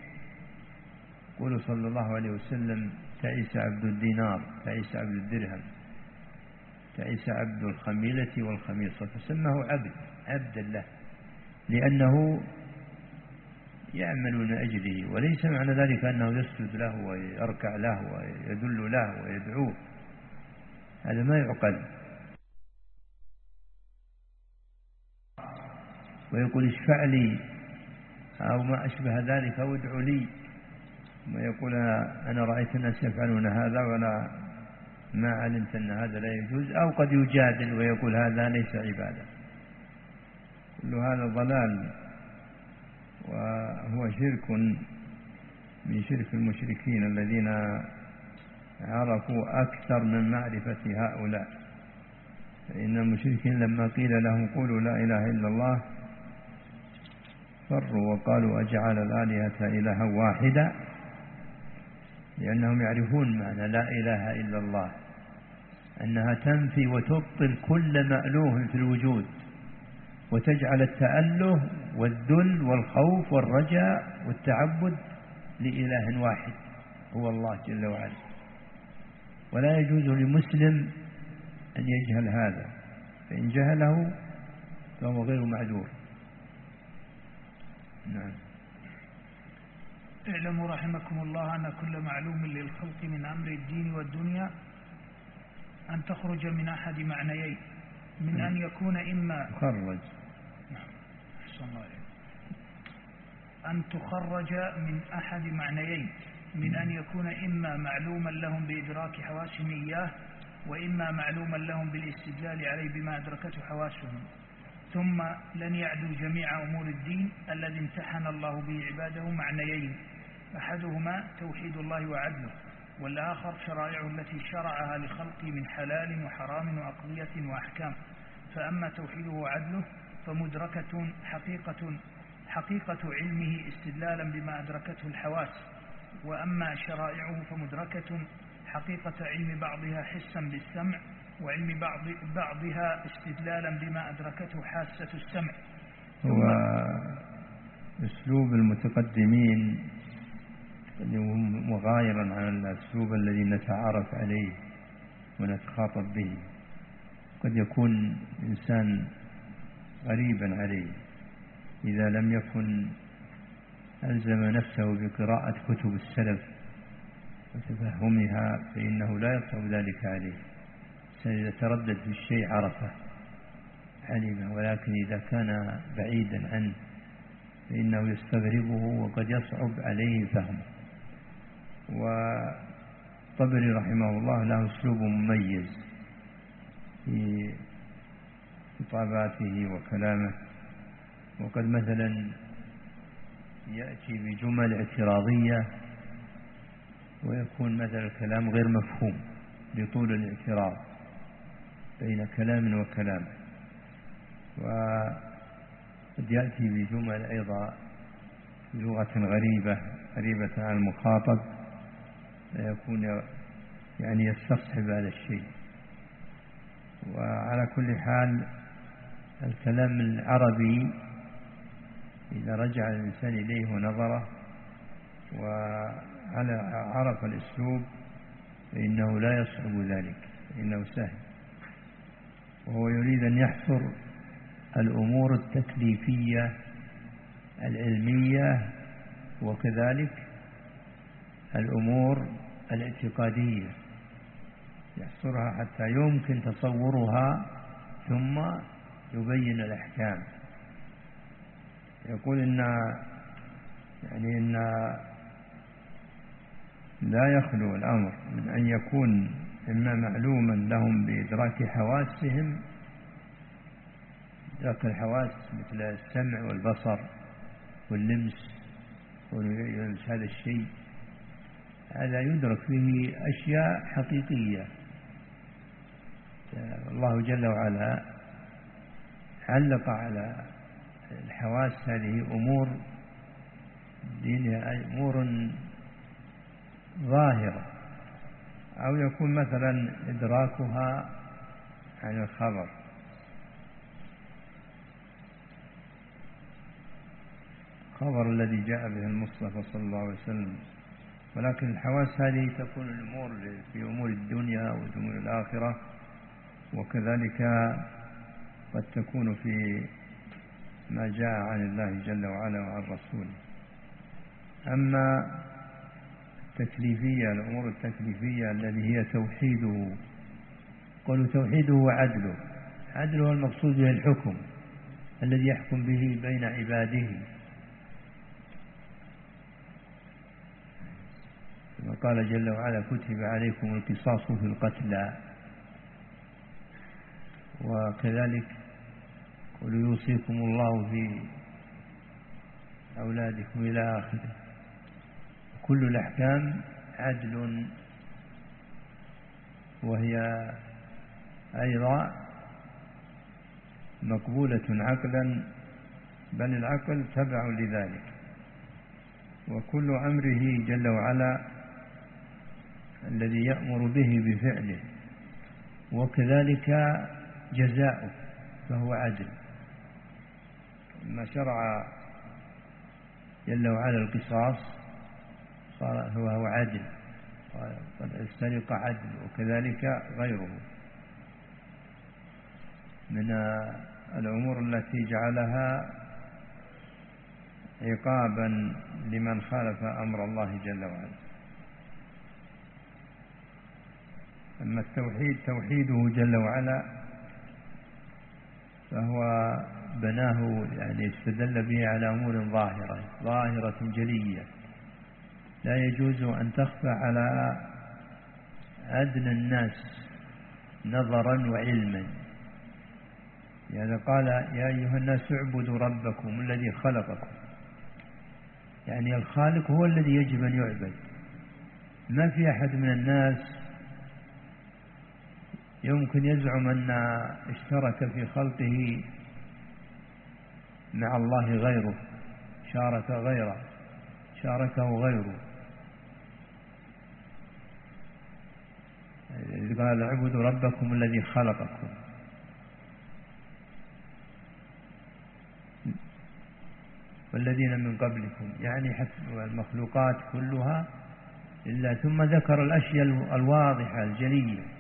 يقول صلى الله عليه وسلم تعيس عبد الدينار تعيس عبد الدرهم تعيس عبد الخميلة والخميصة فسمه عبد عبد الله لأنه يعمل من أجله وليس معنى ذلك أنه يسجد له ويركع له ويدل له ويدعوه. هذا ما يعقل. ويقول اشفع لي أو ما أشبه ذلك أو ادعو لي. ويقول أنا رأيت الناس يفعلون هذا ولا ما علمت أن هذا لا يجوز أو قد يجادل ويقول هذا ليس عبادة. كل هذا ضلال وهو شرك من شرك المشركين الذين عرفوا أكثر من معرفة هؤلاء. فإن المشركين لما قيل لهم قولوا لا إله إلا الله فروا وقالوا أجعل الآلهة إلها واحدا؟ لأنهم يعرفون معنى لا إله إلا الله أنها تنفي وتبطل كل مألوه في الوجود وتجعل التأله والذل والخوف والرجاء والتعبد لإله واحد هو الله جل وعلا. ولا يجوز لمسلم أن يجهل هذا فإن جهله فهو غير معذور. نعم. اعلموا رحمكم الله أن كل معلوم للخلق من أمر الدين والدنيا أن تخرج من أحد معنيين. من أن يكون إما خرج الله أن تخرج من أحد معنيين. من أن يكون إما معلوما لهم بإدراك حواسهم إياه وإما معلوما لهم بالاستدلال عليه بما أدركته حواسهم. ثم لن يعدوا جميع أمور الدين الذي امتحن الله به عباده معنيين. أحدهما توحيد الله وعدله والآخر شرائعه التي شرعها لخلقه من حلال وحرام وأقضية وأحكام. فأما توحيده وعدله فمدركة حقيقة حقيقة علمه استدلالا بما أدركته الحواس. وأما شرائعه فمدركة حقيقة علم بعضها حسا بالسمع وعلم بعض بعضها استدلالا بما أدركته حاسة السمع. هو أسلوب المتقدمين مغايرا عن الأسلوب الذي نتعارف عليه ونتخاطب به. قد يكون إنسان غريبا عليه. إذا لم يكن ألزم نفسه بقراءة كتب السلف وتفهمها فإنه لا يصعب ذلك عليه. إذا تردد في الشيء عرفه علمه ولكن إذا كان بعيدا عنه فإنه يستغربه وقد يصعب عليه فهمه. وطبري رحمه الله له أسلوب مميز في خطاباته وكلامه. وقد مثلا يأتي بجمل اعتراضية ويكون مثلا الكلام غير مفهوم لطول الاعتراض بين كلام وكلام. وقد يأتي بجمل أيضا لغة غريبة غريبة عن المخاطب فيكون يعني يستصحب هذا الشيء. وعلى كل حال الكلام العربي إذا رجع الإنسان إليه ونظره وعرف الأسلوب فإنه لا يصعب ذلك فإنه سهل. وهو يريد أن يحصر الأمور التكليفية العلمية وكذلك الأمور الاعتقادية. يحصرها حتى يمكن تصورها ثم يبين الأحكام. يقول إن يعني إن لا يخلو الأمر من أن يكون إما معلوما لهم بإدراك حواسهم إدراك الحواس مثل السمع والبصر واللمس ولمس هذا الشيء. هذا يدرك فيه أشياء حقيقية. الله جل وعلا علق على الحواس هذه أمور دينها أمور ظاهرة. أو يكون مثلا إدراكها عن الخبر. الخبر الذي جاء به المصطفى صلى الله عليه وسلم. ولكن الحواس هذه تكون الأمور في أمور الدنيا وأمور الآخرة وكذلك قد تكون في ما جاء عن الله جل وعلا وعن رسوله أما التكليفية الأمور التكليفية الذي هي توحيده قالوا توحيده وعدله عدله. المقصود به الحكم الذي يحكم به بين عباده. كما قال جل وعلا كتب عليكم القصاص في القتلى. وكذلك قل يوصيكم الله في أولادكم إلى آخره. كل الأحكام عدل وهي أيضا مقبولة عقلا بل العقل تبع لذلك. وكل أمره جل وعلا الذي يأمر به بفعله وكذلك جزاؤه فهو عدل. ما شرع جل وعلا القصاص صار هو عدل قد السرقة عدل وكذلك غيره. من الأمور التي جعلها عقابا لمن خالف أمر الله جل وعلا. أما التوحيد توحيده جل وعلا فهو بناه يعني استدل به على أمور ظاهرة ظاهرة جلية. لا يجوز أن تخفى على أدنى الناس نظرا وعلما. يعني قال يا أيها الناس اعبدوا ربكم الذي خلقكم. يعني الخالق هو الذي يجب أن يعبد. ما في أحد من الناس يمكن يزعم أن اشترك في خلقه مع الله غيره شارك غيره شاركه غيره. إذ قال اعبدوا ربكم الذي خلقكم. والذين من قبلكم يعني المخلوقات كلها إلا ثم ذكر الأشياء الواضحة الجلية.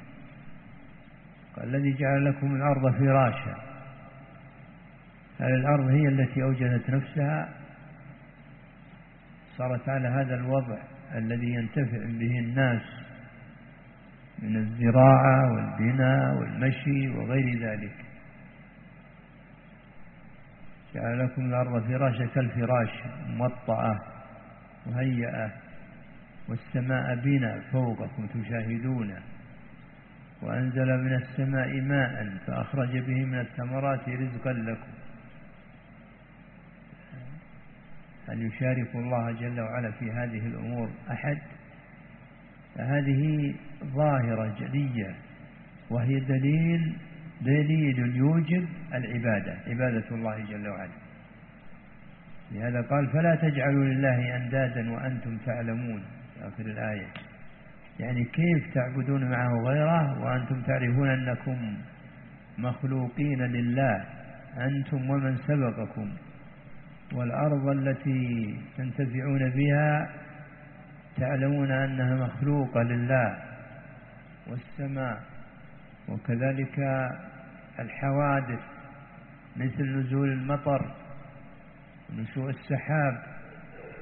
الذي جعل لكم الأرض فراشا. هل الأرض هي التي أوجدت نفسها. صارت على هذا الوضع الذي ينتفع به الناس من الزراعة والبناء والمشي وغير ذلك. جعل لكم الأرض فراشا كالفراش موطأة مهيئة والسماء بنا فوقكم تشاهدون. وأنزل من السماء ماء فأخرج به من الثمرات رزقا لكم. هل يشارك الله جل وعلا في هذه الأمور أحد؟ فهذه ظاهرة جلية وهي دليل دليل يوجب العبادة عبادة الله جل وعلا. لهذا قال فلا تجعلوا لله أندادا وأنتم تعلمون. آخر الآية. يعني كيف تعبدون معه غيره وأنتم تعرفون أنكم مخلوقين لله أنتم ومن سبقكم. والأرض التي تنتفعون بها تعلمون أنها مخلوقة لله والسماء وكذلك الحوادث مثل نزول المطر ونشوء السحاب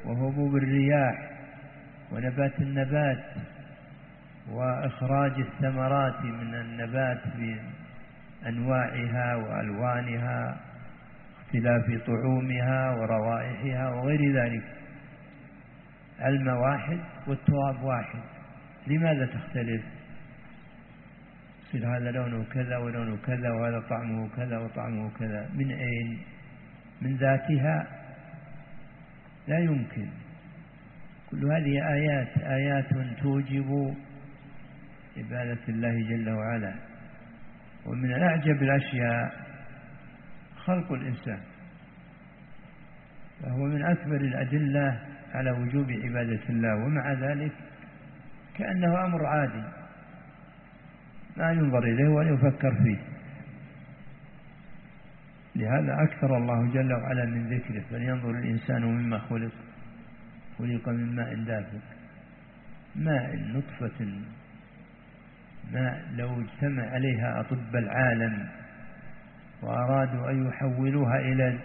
وهبوب الرياح ونبات النبات. وإخراج الثمرات من النبات بأنواعها وألوانها اختلاف طعومها وروائحها وغير ذلك. الماء واحد والتراب واحد. لماذا تختلف؟ يصير هذا لونه كذا ولونه كذا وهذا طعمه كذا وطعمه كذا. من أين؟ من ذاتها؟ لا يمكن. كل هذه آيات آيات توجب عبادة الله جل وعلا. ومن أعجب الأشياء خلق الإنسان. فهو من أكبر الأدلة على وجوب عبادة الله. ومع ذلك كأنه أمر عادي. ما ينظر إليه ولا يفكر فيه. لهذا أكثر الله جل وعلا من ذكره. فلينظر الإنسان مما خلق. خلق من ماء دافق ماء نطفة ماء لو اجتمع عليها أطب العالم وأرادوا أن يحولوها إلى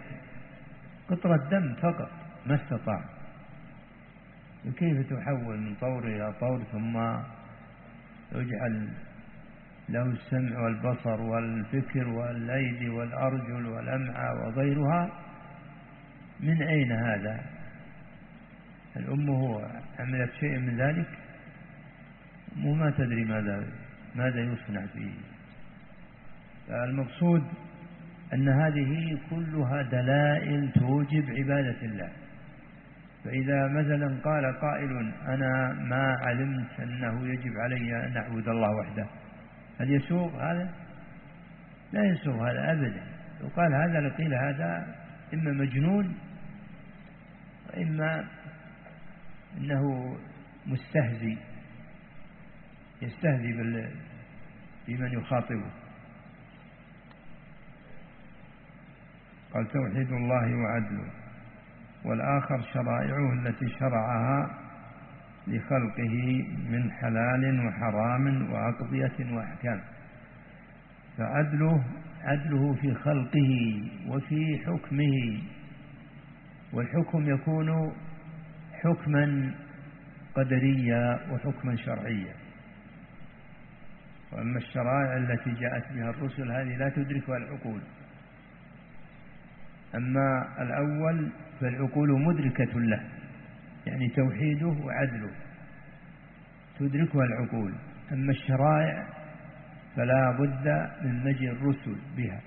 قطرة دم فقط ما استطاع كيف تحول من طور إلى طور ثم يجعل له السمع والبصر والفكر والأيدي والأرجل والأمعى وغيرها؟ من أين هذا؟ الأم هو عملت شيء من ذلك؟ وما تدري ماذا ماذا يصنع فيه فالمقصود أن هذه كلها دلائل توجب عبادة الله. فإذا مثلا قال قائل أنا ما علمت أنه يجب علي أن أعبد الله وحده. هل يسوغ هذا؟ لا يسوغ هذا أبدا. لو قال هذا لقيل هذا إما مجنون وإما أنه مستهزي يستهزي بمن يخاطبه. قال توحيد الله وعدله والآخر شرائعه التي شرعها لخلقه من حلال وحرام وأقضية وأحكام. فعدله عدله في خلقه وفي حكمه والحكم يكون حكما قدريا وحكما شرعيا. وأما الشرائع التي جاءت بها الرسل هذه لا تدركها العقول. أما الأول فالعقول مدركة له يعني توحيده وعدله تدركها العقول. أما الشرائع فلا بد من مجي الرسل بها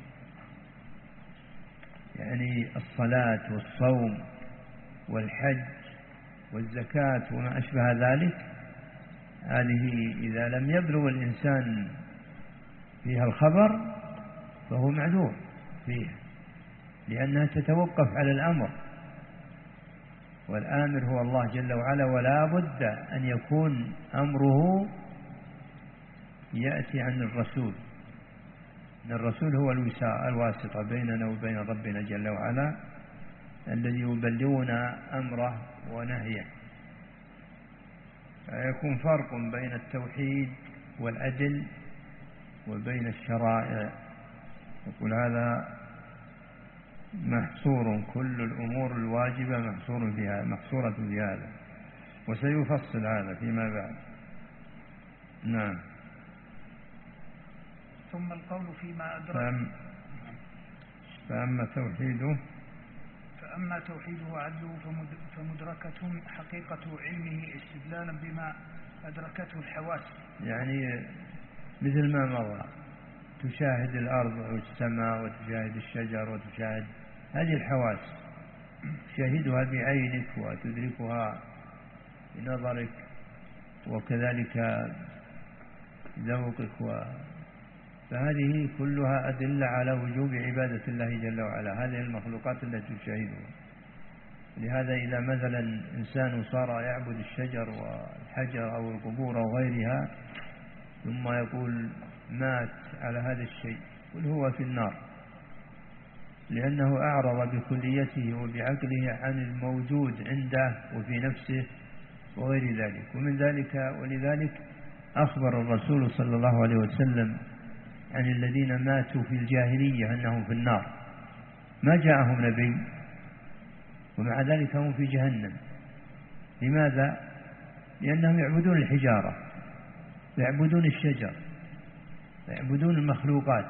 يعني الصلاة والصوم والحج والزكاة وما أشبه ذلك. هذه إذا لم يبلغ الإنسان فيها الخبر فهو معذور فيها لأنها تتوقف على الأمر. والآمر هو الله جل وعلا ولا بد أن يكون أمره يأتي عن الرسول. أن الرسول هو الواسطة بيننا وبين ربنا جل وعلا الذي يبلغنا أمره ونهيه. فيكون فرق بين التوحيد والعدل وبين الشرائع. يقول هذا محصور كل الأمور الواجبة محصور فيها محصورة في هذا وسيفصل هذا فيما بعد. نعم. ثم القول فيما أدرك. فأم فأما توحيده فأما توحيده وعدله فمدركة حقيقة علمه استدلالا بما أدركته الحواس. يعني مثل ما مضى تشاهد الأرض والسماء وتشاهد الشجر وتشاهد هذه الحواس. تشاهدها بعينك وتدركها بنظرك وكذلك ذوقك و فهذه كلها أدلة على وجوب عبادة الله جل وعلا. هذه المخلوقات التي تشاهدها. لهذا إذا مثلا إنسان صار يعبد الشجر والحجر أو القبور أو غيرها ثم يقول مات على هذا الشيء قل هو في النار. لأنه أعرض بكليته وبعقله عن الموجود عنده وفي نفسه وغير ذلك. ومن ذلك ولذلك أخبر الرسول صلى الله عليه وسلم عن الذين ماتوا في الجاهلية أنهم في النار. ما جاءهم نبي ومع ذلك هم في جهنم. لماذا؟ لأنهم يعبدون الحجارة يعبدون الشجر يعبدون المخلوقات.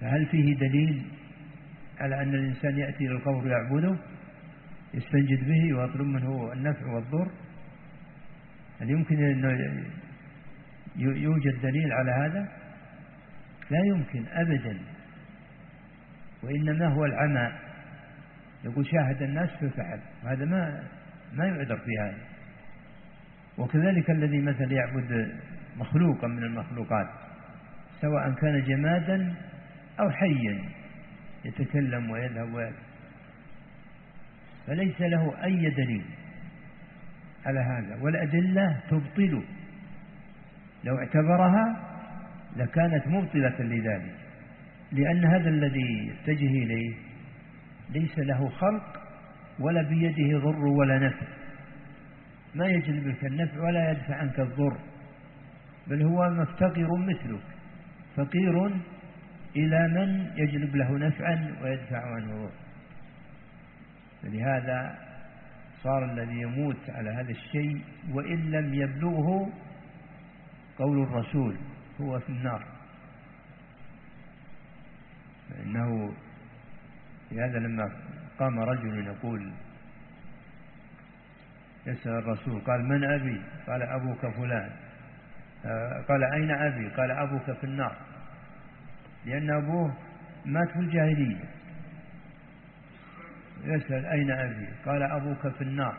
فهل فيه دليل على أن الإنسان يأتي للقبر ويعبده يستنجد به ويطلب منه النفع والضر؟ هل يمكن أن يوجد دليل على هذا؟ لا يمكن أبدا وإنما هو العمى. يقول شاهد الناس ففعل هذا ما ما يعذر في هذا. وكذلك الذي مثل يعبد مخلوقا من المخلوقات سواء كان جمادا أو حيا يتكلم ويذهب ويذهب. فليس له أي دليل على هذا والأدلة تبطله. لو اعتبرها لكانت مبطلة لذلك لأن هذا الذي يتجه إليه ليس له خلق ولا بيده ضر ولا نفع. ما يجلب لك النفع ولا يدفع عنك الضر بل هو مفتقر مثلك فقير إلى من يجلب له نفعا ويدفع عنه ضر فلهذا صار الذي يموت على هذا الشيء وإن لم يبلغه قول الرسول. هو في النار. فإنه لهذا لما قام رجل يقول يسأل الرسول قال من أبي؟ قال أبوك فلان. قال أين أبي؟ قال أبوك في النار. لأن أبوه مات في الجاهلية. يسأل أين أبي؟ قال أبوك في النار.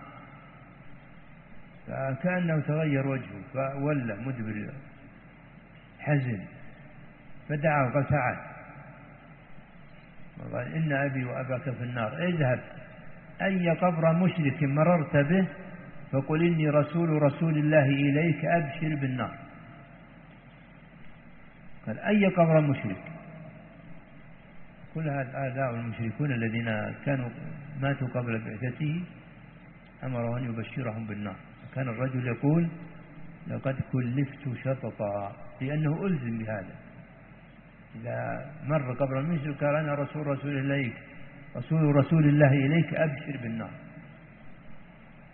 فكأنه تغير وجهه فولى مدبر. حزن. فدعاه قال تعال. وقال إن أبي وأباك في النار. اذهب. أي قبر مشرك مررت به فقل إني رسول رسول الله إليك أبشر بالنار. قال أي قبر مشرك؟ كل هؤلاء المشركون الذين كانوا ماتوا قبل بعثته أمره أن يبشرهم بالنار. كان الرجل يقول لقد كلفت شططا. لأنه ألزم بهذا. إذا مر قبر المشرك قال أنا رسول رسول إليك رسول رسول الله إليك أبشر بالنار.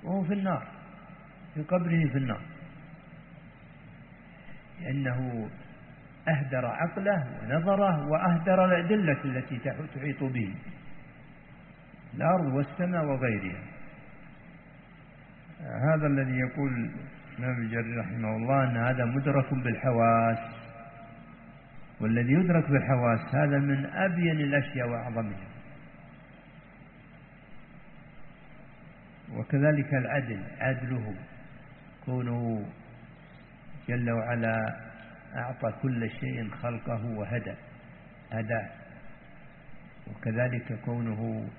وهو في النار في قبره في النار. لأنه أهدر عقله ونظره وأهدر الأدلة التي تحيط به. الأرض والسماء وغيرها. هذا الذي يقول الإمام الجري رحمه الله أن هذا مدرك بالحواس والذي يدرك بالحواس هذا من أبين الأشياء وأعظمها وكذلك العدل عدله كونه جل وعلا أعطى كل شيء خلقه وهدى هداه وكذلك كونه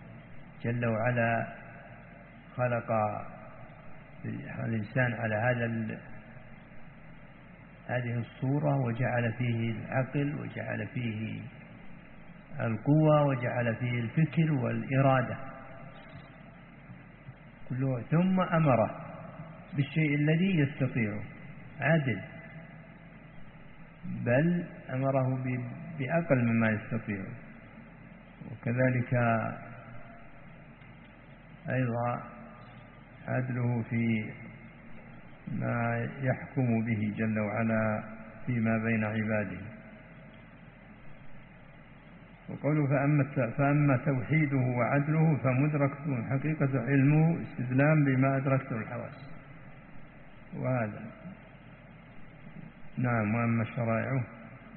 جل وعلا خلق الإنسان على هذا هذه الصورة وجعل فيه العقل وجعل فيه القوة وجعل فيه الفكر والإرادة. كله ثم أمره بالشيء الذي يستطيعه عدل بل أمره بأقل مما يستطيع. وكذلك أيضا عدله في ما يحكم به جل وعلا فيما بين عباده. وقوله فأما, فأما توحيده وعدله فمدرك حقيقة علمه استدلام بما أدركته الحواس. وهذا. نعم وأما شرائعه.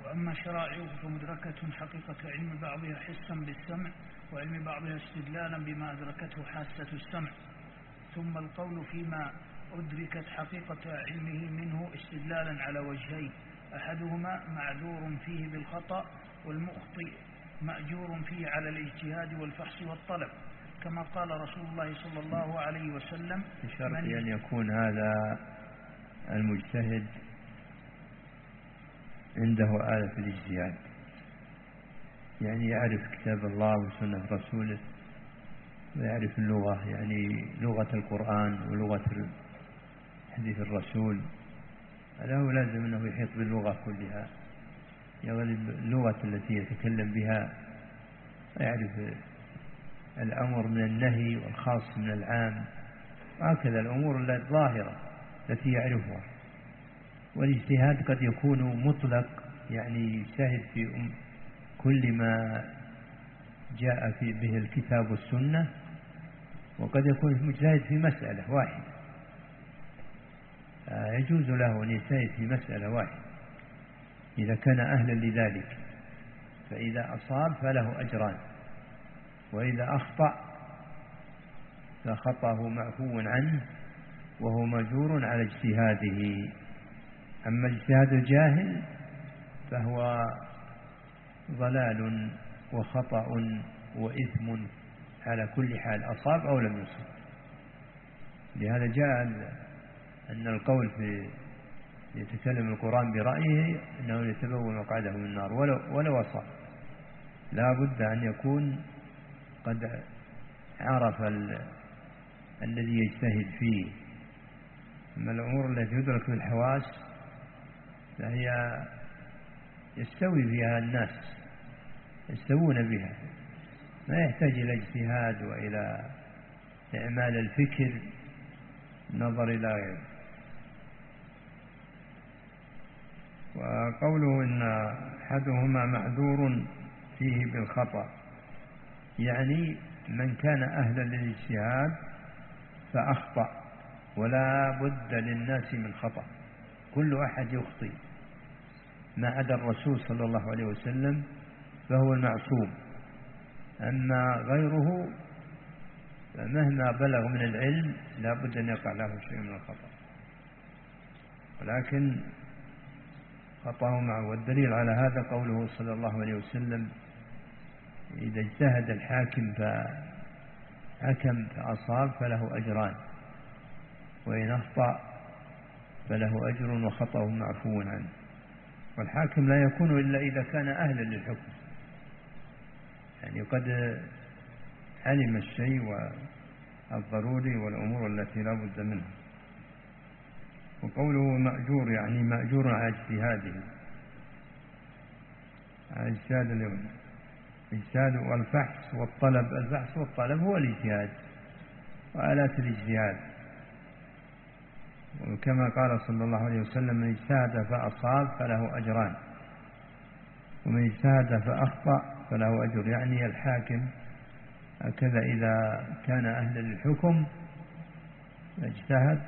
وأما شرائعه فمدركة حقيقة علم بعضها حسا بالسمع وعلم بعضها استدلالا بما أدركته حاسة السمع. ثم القول فيما أدركت حقيقة علمه منه استدلالا على وجهين أحدهما معذور فيه بالخطأ والمخطئ مأجور فيه على الاجتهاد والفحص والطلب. كما قال رسول الله صلى الله عليه وسلم بشرط أن يكون هذا المجتهد عنده آلة الاجتهاد يعني يعرف كتاب الله وسنة رسوله ويعرف اللغة يعني لغة القرآن ولغة حديث الرسول. له لازم أنه يحيط باللغة كلها. يغلب اللغة التي يتكلم بها ويعرف الأمر من النهي والخاص من العام. وهكذا الأمور الظاهرة التي يعرفها. والاجتهاد قد يكون مطلق يعني يجتهد في كل ما جاء في به الكتاب والسنة. وقد يكون مجتهد في مسألة واحدة. آه، يجوز له أن يجتهد في مسألة واحدة. إذا كان أهلا لذلك فإذا أصاب فله أجران. وإذا أخطأ فخطأه معفو عنه وهو مجور على اجتهاده. أما اجتهاد الجاهل فهو ضلال وخطأ وإثم على كل حال أصاب أو لم يصب. لهذا جاء أن القول في يتكلم القرآن برأيه أنه يتبوى مقعده من النار ولو, ولو أصاب. لا بد أن يكون قد عرف الذي يجتهد فيه. أما الأمور التي يدرك بالحواس فهي يستوي فيها الناس يستوون بها. ما يحتاج إلى اجتهاد وإلى إعمال الفكر نظر إلى غيره. وقوله إن أحدهما معذور فيه بالخطأ يعني من كان أهلا للاجتهاد فأخطأ ولا بد للناس من خطأ. كل أحد يخطئ. ما عدا الرسول صلى الله عليه وسلم فهو المعصوم. أما غيره فمهما بلغ من العلم لا بد أن يقع له شيء من الخطأ. ولكن خطأه معه والدليل على هذا قوله صلى الله عليه وسلم إذا اجتهد الحاكم فحكم فأصاب فله أجران وإن أخطأ فله أجر وخطأه معفو عنه. والحاكم لا يكون إلا إذا كان أهلا للحكم. يعني قد علم الشيء والضروري والأمور التي لا بد منها. وقوله مأجور يعني مأجور على اجتهاده. على اجتهاد اليوم. الاجتهاد والفحص والطلب. البحث والطلب هو الاجتهاد وآلات الاجتهاد. وكما قال صلى الله عليه وسلم من اجتهد فأصاب فله أجران ومن اجتهد فأخطأ فله أجر. يعني الحاكم هكذا إذا كان أهلا للحكم اجتهد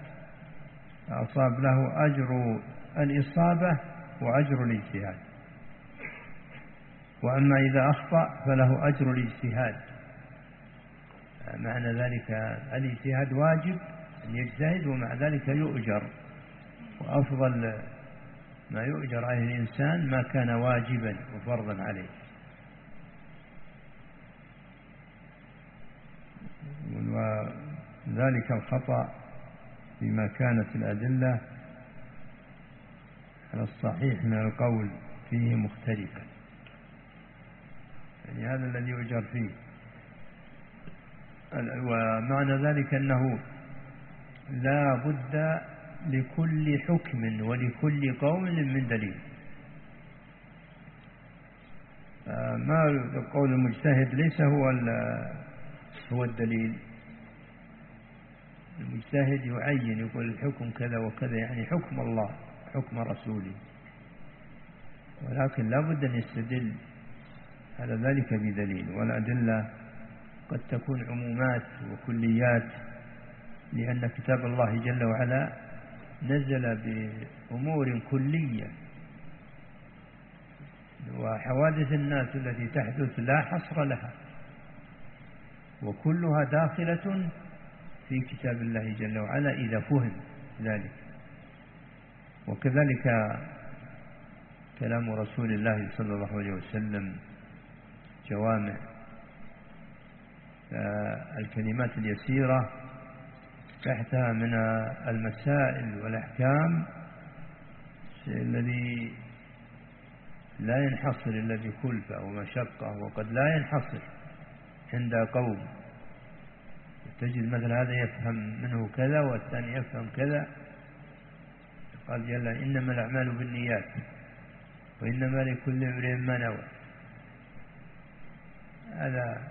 فأصاب له أجر الإصابة وأجر الاجتهاد. وأما إذا أخطأ فله أجر الاجتهاد. معنى ذلك الاجتهاد واجب أن يجتهد ومع ذلك يؤجر. وأفضل ما يؤجر عليه الإنسان ما كان واجبا وفرضا عليه. وذلك الخطأ فيما كانت الأدلة على الصحيح من القول فيه مختلفة. يعني هذا الذي يؤجر فيه. ومعنى ذلك أنه لا بد لكل حكم ولكل قول من دليل. ما قول المجتهد ليس هو هو الدليل. المجتهد يعين يقول الحكم كذا وكذا يعني حكم الله حكم رسوله. ولكن لا بد أن يستدل على ذلك بدليل. والأدلة قد تكون عمومات وكليات لأن كتاب الله جل وعلا نزل بأمور كلية. وحوادث الناس التي تحدث لا حصر لها. وكلها داخلة في كتاب الله جل وعلا إذا فهم ذلك. وكذلك كلام رسول الله صلى الله عليه وسلم جوامع الكلمات اليسيرة تحتها من المسائل والأحكام الذي لا ينحصر إلا بكلفة ومشقة وقد لا ينحصر عند قوم. تجد مثل هذا يفهم منه كذا والثاني يفهم كذا. قال جل إنما الأعمال بالنيات وإنما لكل امرئ ما نوى. هذا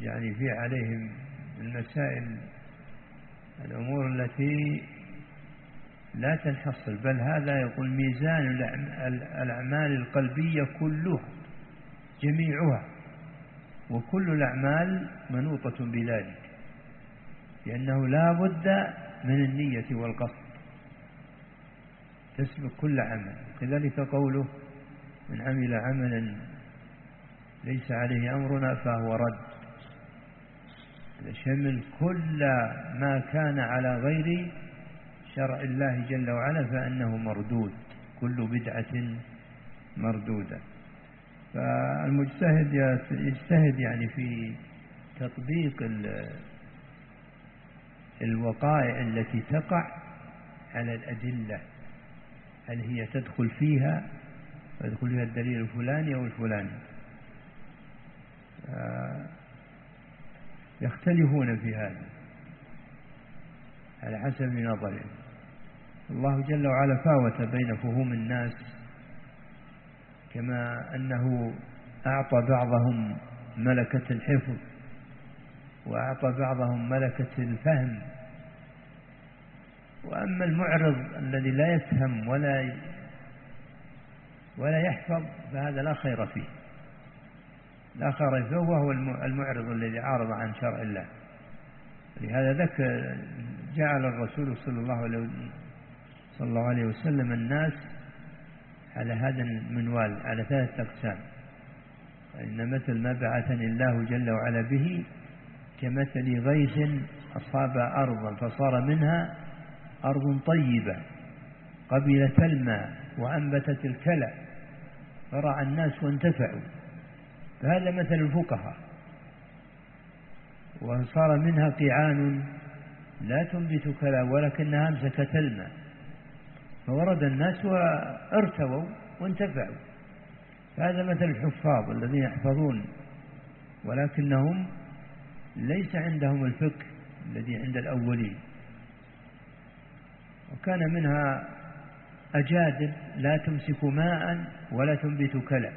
يعني في عليهم المسائل الأمور التي لا تنحصر بل هذا يقول ميزان الأعمال القلبية كلها جميعها. وكل الأعمال منوطة بذلك لأنه لا بد من النية والقصد. تسبق كل عمل. كذلك قوله من عمل عملا ليس عليه أمرنا فهو رد. شمل كل ما كان على غير شرع الله جل وعلا فأنه مردود. كل بدعة مردودة. فالمجتهد يجتهد يعني في تطبيق الوقائع التي تقع على الأدلة. هل هي تدخل فيها ويدخل فيها الدليل الفلاني أو الفلاني؟ يختلفون في هذا على حسب نظرهم. الله جل وعلا فاوت بين فهوم الناس كما أنه أعطى بعضهم ملكة الحفظ وأعطى بعضهم ملكة الفهم. وأما المعرض الذي لا يفهم ولا ولا يحفظ فهذا لا خير فيه. لا خير فيه وهو المعرض الذي عارض عن شرع الله. لهذا ذك جعل الرسول صلى الله عليه وسلم الناس على هذا المنوال على ثلاثة أقسام. إن مثل ما بعثني الله جل وعلا به كمثل غيث أصاب أرضا فصار منها أرض طيبة قبلت الماء وأنبتت الكلى فرعى الناس وانتفعوا. فهذا مثل الفقهاء. وصار منها قيعان لا تنبت كلى ولكنها أمسكت الماء فورد الناس وارتووا وانتفعوا. فهذا مثل الحفاظ الذين يحفظون ولكنهم ليس عندهم الفقه الذي عند الأولين. وكان منها أجادب لا تمسك ماء ولا تنبت كلى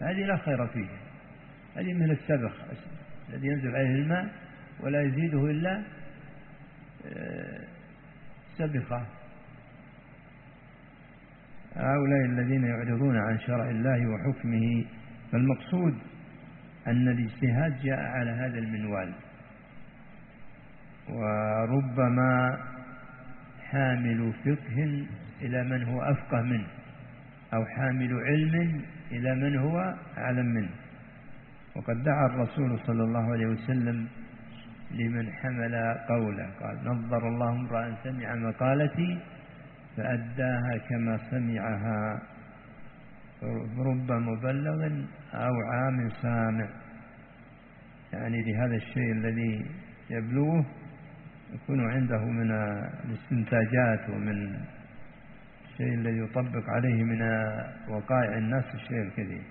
هذه لا خير فيها. هذه من السبخ الذي ينزل عليه الماء ولا يزيده إلا آه، سبخة. هؤلاء الذين يعرضون عن شرع الله وحكمه فالمقصود أن الاجتهاد جاء على هذا المنوال. وربما حامل فقه إلى من هو أفقه منه أو حامل علم إلى من هو أعلم منه. وقد دعا الرسول صلى الله عليه وسلم لمن حمل قوله قال نظر الله امرأ سمع مقالتي فأداها كما سمعها. رب مبلغ أو عام سامع. يعني لهذا الشيء الذي يبلغه يكون عنده من الاستنتاجات ومن الشيء الذي يطبق عليه من وقائع الناس الشيء الكثير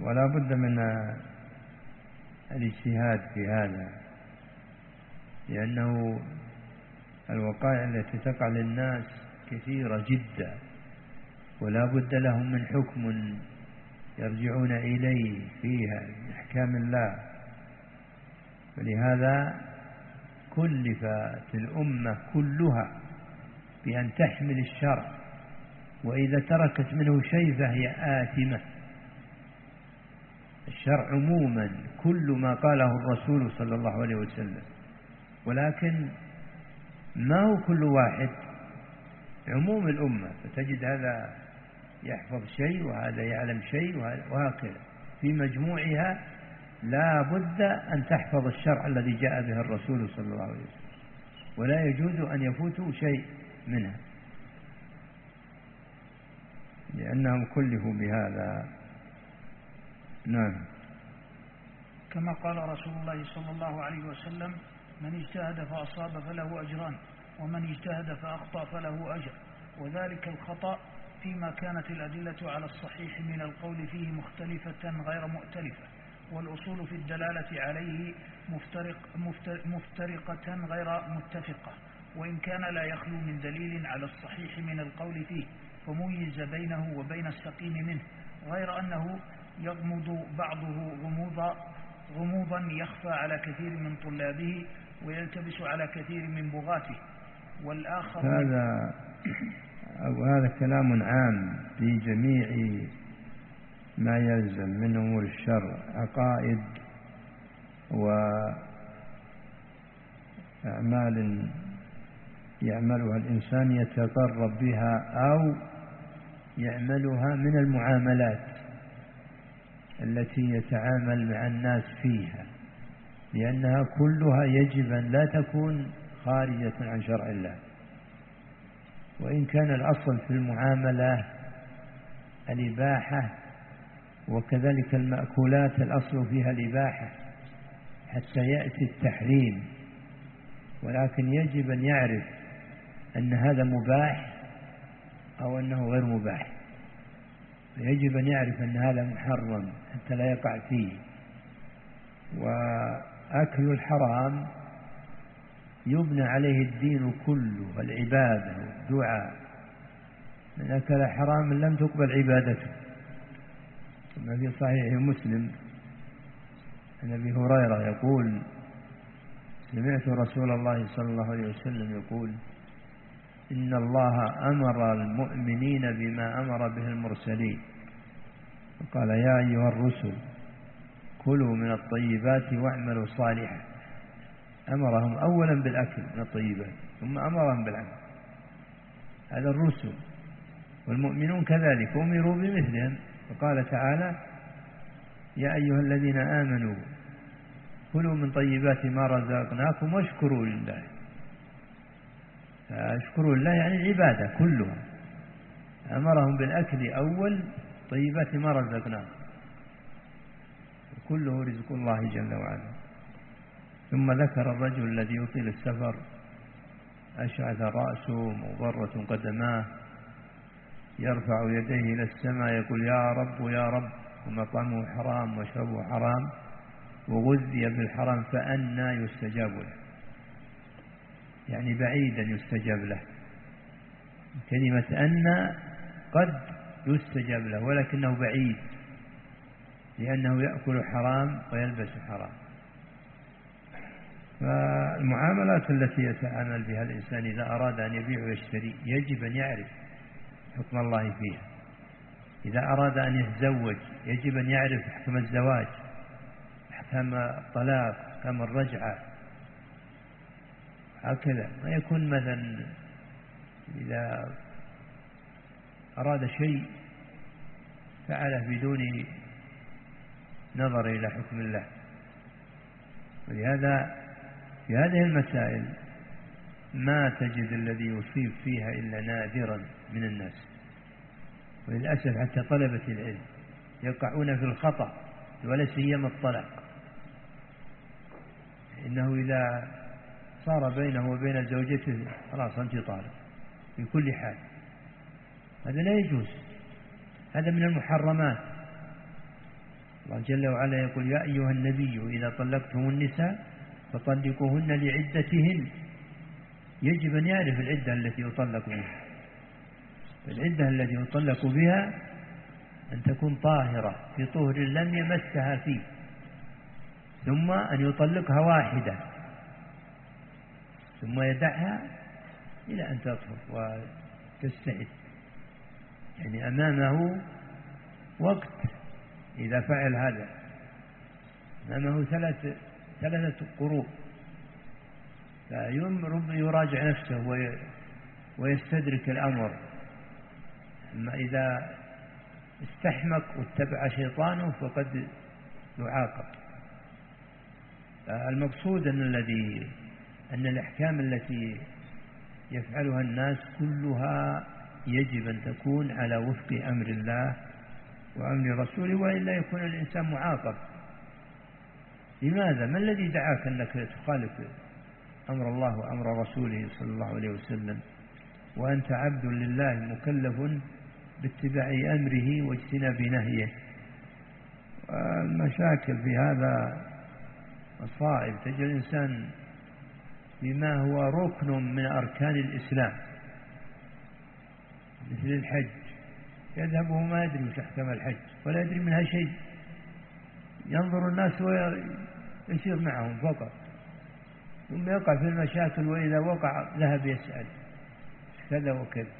ولا بد من الاجتهاد في هذا لأنه الوقائع التي تقع للناس كثيرة جدا ولا بد لهم من حكم يرجعون إليه فيها من أحكام الله. ولهذا كلفت الأمة كلها بأن تحمل الشرع وإذا تركت منه شيء فهي آثمة. الشرع عموما كل ما قاله الرسول صلى الله عليه وسلم ولكن ما هو كل واحد؟ عموم الأمة فتجد هذا يحفظ شيء وهذا يعلم شيء وهكذا. في مجموعها لا بد أن تحفظ الشرع الذي جاء به الرسول صلى الله عليه وسلم ولا يجوز أن يفوتوا شيء منها. لأنهم كلفوا بهذا. نعم. كما قال رسول الله صلى الله عليه وسلم من اجتهد فأصاب فله أجران ومن اجتهد فأخطأ فله أجر. وذلك الخطأ فيما كانت الأدلة على الصحيح من القول فيه مختلفة غير مؤتلفة والأصول في الدلالة عليه مفترق مفترقة غير متفقة. وإن كان لا يخلو من دليل على الصحيح من القول فيه فميز بينه وبين السقيم منه غير أنه يغمض بعضه غموضا غموضا يخفى على كثير من طلابه ويلتبس على كثير من بغاته والآخر هذا أو هذا كلام عام في جميع ما يلزم من أمور الشر عقائد وأعمال يعملها الإنسان يتقرب بها أو يعملها من المعاملات التي يتعامل مع الناس فيها. لأنها كلها يجب أن لا تكون خارجة عن شرع الله. وإن كان الأصل في المعاملة الإباحة وكذلك المأكولات الأصل فيها الإباحة حتى يأتي التحريم. ولكن يجب أن يعرف أن هذا مباح أو أنه غير مباح. يجب أن يعرف أن هذا محرم حتى لا يقع فيه. وأكل الحرام يبنى عليه الدين كله العبادة والدعاء. من أكل حرام لم تقبل عبادته. كما في صحيح مسلم عن أبي هريرة يقول سمعت رسول الله صلى الله عليه وسلم يقول إن الله أمر المؤمنين بما أمر به المرسلين. وقال يا أيها الرسل كلوا من الطيبات واعملوا صالحا. أمرهم أولا بالأكل من الطيبات ثم أمرهم بالعمل. هذا الرسل. والمؤمنون كذلك أمروا بمثلهم. وقال تعالى يا أيها الذين آمنوا كلوا من طيبات ما رزقناكم واشكروا لله. فاشكروا لله يعني العبادة كلها أمرهم بالأكل أول طيبات ما رزقناهم. كله رزق الله جل وعلا. ثم ذكر الرجل الذي يطيل السفر أشعث رأسه مضرة قدماه يرفع يديه إلى السماء يقول يا رب يا رب. ومطعمه حرام وشربه حرام وغذي بالحرام فأنا يستجاب له. يعني بعيدا يستجاب له. كلمة أن قد يستجاب له ولكنه بعيد. لأنه يأكل حرام ويلبس حرام. فالمعاملات التي يتعامل بها الإنسان إذا أراد أن يبيع ويشتري يجب أن يعرف حكم الله فيها. إذا أراد أن يتزوج يجب أن يعرف حكم الزواج أحكام الطلاق أحكام الرجعة. هكذا. ما يكون مثلا إذا أراد شيء فعله بدون نظر إلى حكم الله. ولهذا في هذه المسائل ما تجد الذي يصيب فيها إلا نادرا من الناس. وللأسف حتى طلبة العلم يقعون في الخطأ ولا سيما الطلاق. إنه إذا صار بينه وبين زوجته خلاص أنت طالب في كل حال. هذا لا يجوز. هذا من المحرمات. الله جل وعلا يقول يا أيها النبي إذا طلقتم النساء فطلقوهن لعدتهن. يجب أن يعرف العدة التي يطلق منها العدة التي يطلق بها أن تكون طاهرة في طهر لم يمسها فيه ثم أن يطلقها واحدة ثم يدعها إلى أن تطهر وتستعد. يعني أمامه وقت إذا فعل هذا أمامه ثلاث ثلاثة قروء. فيمر يراجع نفسه ويستدرك الأمر. أما إذا استحمق واتبع شيطانه فقد يعاقب. المقصود أن الذي أن الأحكام التي يفعلها الناس كلها يجب أن تكون على وفق أمر الله وأمر رسوله وإلا يكون الإنسان معاقب. لماذا؟ ما الذي دعاك أنك تخالف أمر الله وأمر رسوله صلى الله عليه وسلم؟ وأنت عبد لله مكلف باتباع أمره واجتناب نهيه. المشاكل في هذا مصائب. تجد الإنسان بما هو ركن من أركان الإسلام مثل الحج. يذهب وهو ما يدري وش أحكام الحج ولا يدري منها شيء. ينظر الناس ويسير معهم فقط. ثم يقع في المشاكل وإذا وقع ذهب يسأل كذا وكذا.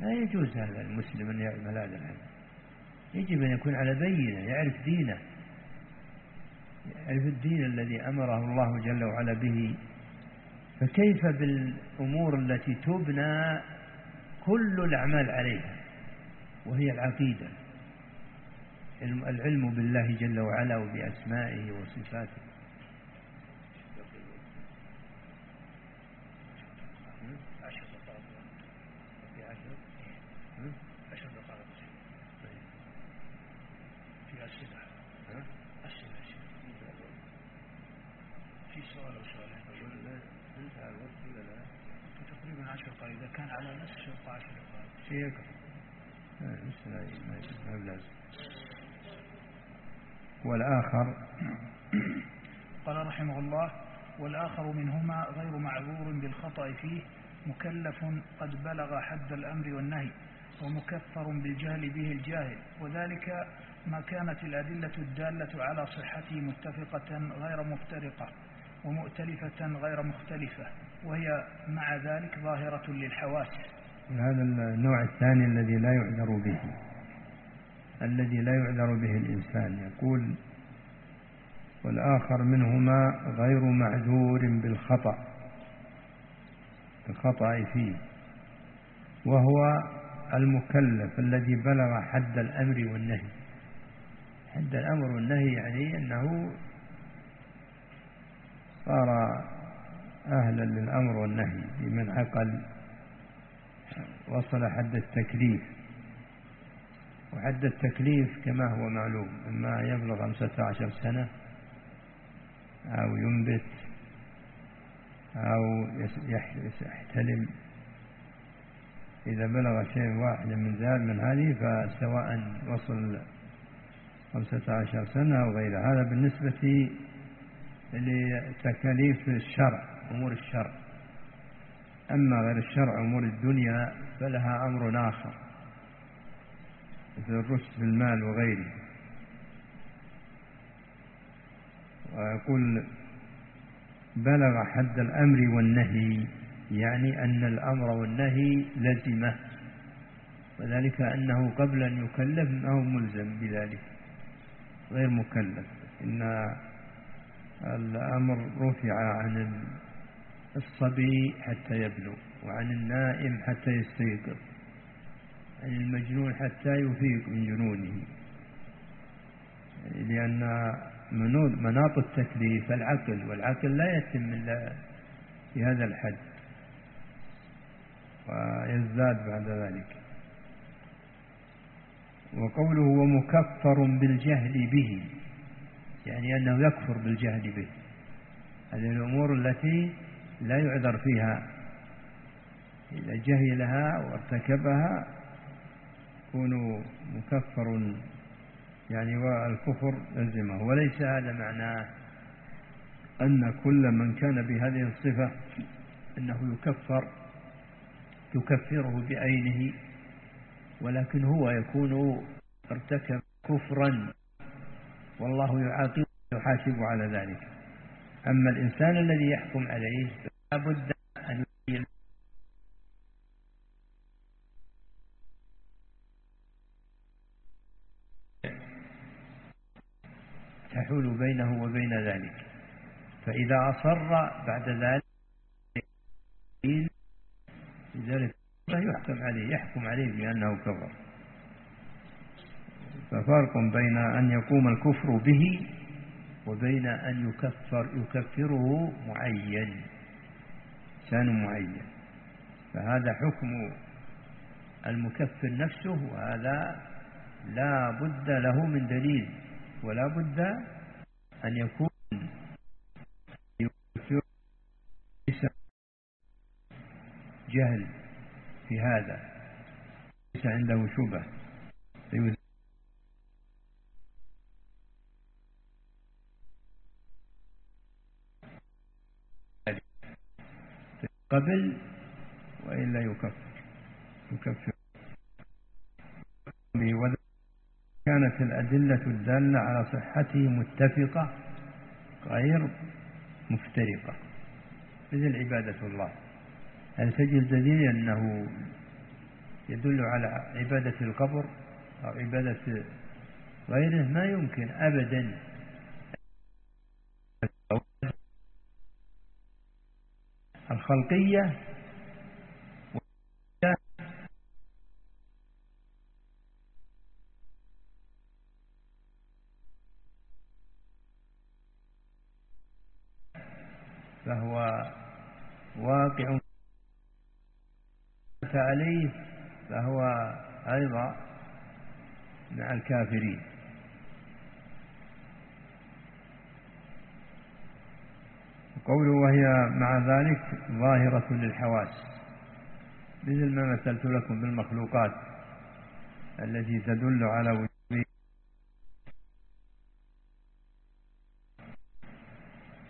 لا يجوز هذا المسلم أن يعمل هذا العمل يجب أن يكون على بينة يعرف دينه. يعرف الدين الذي أمره الله جل وعلا به. فكيف بالأمور التي تبنى كل الأعمال عليها؟ وهي العقيدة. العلم بالله جل وعلا وبأسمائه وصفاته. والآخر قال رحمه الله والآخر منهما غير معذور بالخطأ فيه مكلف قد بلغ حد الأمر والنهي ومكفر بالجهل به الجاهل. وذلك ما كانت الأدلة الدالة على صحته متفقة غير مفترقة ومؤتلفة غير مختلفة وهي مع ذلك ظاهرة للحواس هذا النوع الثاني الذي لا يعذر به. الذي لا يعذر به الإنسان. يقول والآخر منهما غير معذور بالخطأ. الخطأ فيه. وهو المكلف الذي بلغ حد الأمر والنهي. حد الأمر والنهي يعني أنه صار أهلا للأمر والنهي بمن عقل وصل حد التكليف. وحد التكليف كما هو معلوم إما يبلغ خمسة عشر سنة أو ينبت أو يحتلم إذا بلغ شيء واحد من ذلك من هذه فسواء وصل خمسة عشر سنة أو غيرها هذا بالنسبة لتكاليف الشرع أمور الشرع. أما غير الشرع أمور الدنيا فلها أمر آخر مثل الرشد في المال وغيره. ويقول بلغ حد الأمر والنهي يعني أن الأمر والنهي لزمة وذلك أنه قبل أن يكلف هو ملزم بذلك غير مكلف. إن الأمر رفع عن الصبي حتى يبلغ وعن النائم حتى يستيقظ. عن المجنون حتى يفيق من جنونه. لأن مناط التكليف العقل والعقل لا يتم إلا في هذا الحد ويزداد بعد ذلك. وقوله ومكفر بالجهل به يعني أنه يكفر بالجهل به. هذه الأمور التي لا يعذر فيها. إذا جهلها وارتكبها يكون مكفر يعني والكفر لزمه. وليس هذا معناه أن كل من كان بهذه الصفة أنه يكفر تكفره بعينه ولكن هو يكون ارتكب كفرا. والله يعاقب يحاسب على ذلك. أما الإنسان الذي يحكم عليه لابد أن يبين تحول بينه وبين ذلك. فإذا أصر بعد ذلك لذلك يحكم عليه يحكم عليه بأنه كفر. ففرق بين أن يقوم الكفر به وبين أن يكفر يكفره معين إنسان معين. فهذا حكم المكفر نفسه وهذا لا بد له من دليل ولا بد أن يكون جهل في هذا ليس عنده شبه قبل وإلا يكفر. يكفر. كانت الأدلة الدالة على صحته متفقة غير مفترقة. مثل عبادة الله. هل تجد دليل أنه يدل على عبادة القبر أو عبادة غيره؟ ما يمكن أبدا. الخلقية فهو واقع. عليه فهو أيضا مع الكافرين. قوله وهي مع ذلك ظاهرة للحواس. مثل ما مثلت لكم بالمخلوقات التي تدل على وجود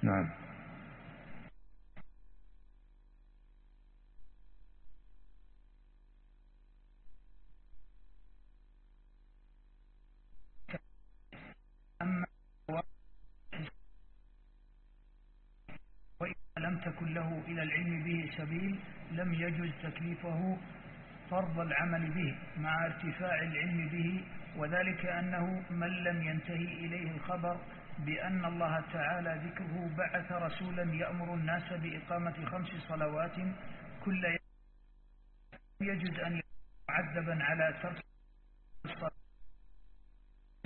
نعم. لم يجز تكليفه فرض العمل به مع ارتفاع العلم به وذلك أنه من لم ينتهي إليه الخبر بأن الله تعالى ذكره بعث رسولا يأمر الناس بإقامة خمس صلوات كل يوم. يجوز أن معذبا على ترك الصلاة.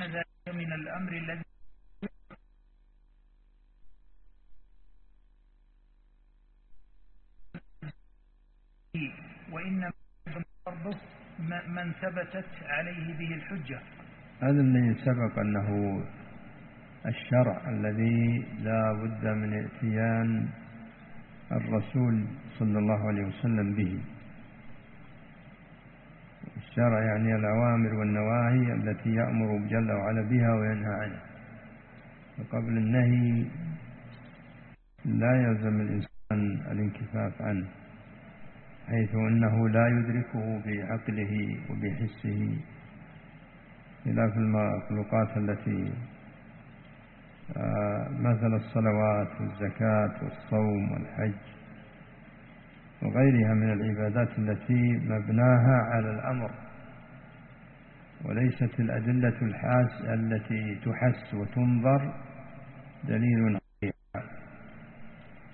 ذلك من الأمر الذي وإنما فرضه من ثبتت عليه به الحجة. هذا الذي سبق أنه الشرع الذي لا بد من اتيان الرسول صلى الله عليه وسلم به. الشرع يعني الأوامر والنواهي التي يأمر جل وعلا بها وينهى عنها وقبل النهي لا يلزم الإنسان الانكفاف عنه. حيث أنه لا يدركه بعقله وبحسه خلاف المخلوقات التي آه، مثل الصلوات والزكاة والصوم والحج وغيرها من العبادات التي مبناها على الأمر وليست الأدلة الحاس التي تحس وتنظر دليل عليها.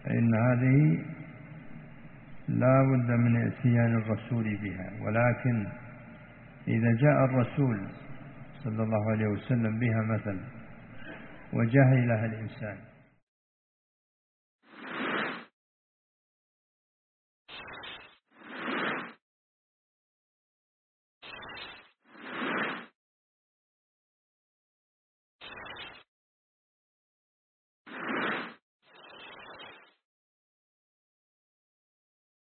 فإن هذه لا بد من إتيان الرسول بها. ولكن إذا جاء الرسول صلى الله عليه وسلم بها مثلا وجهلها الإنسان.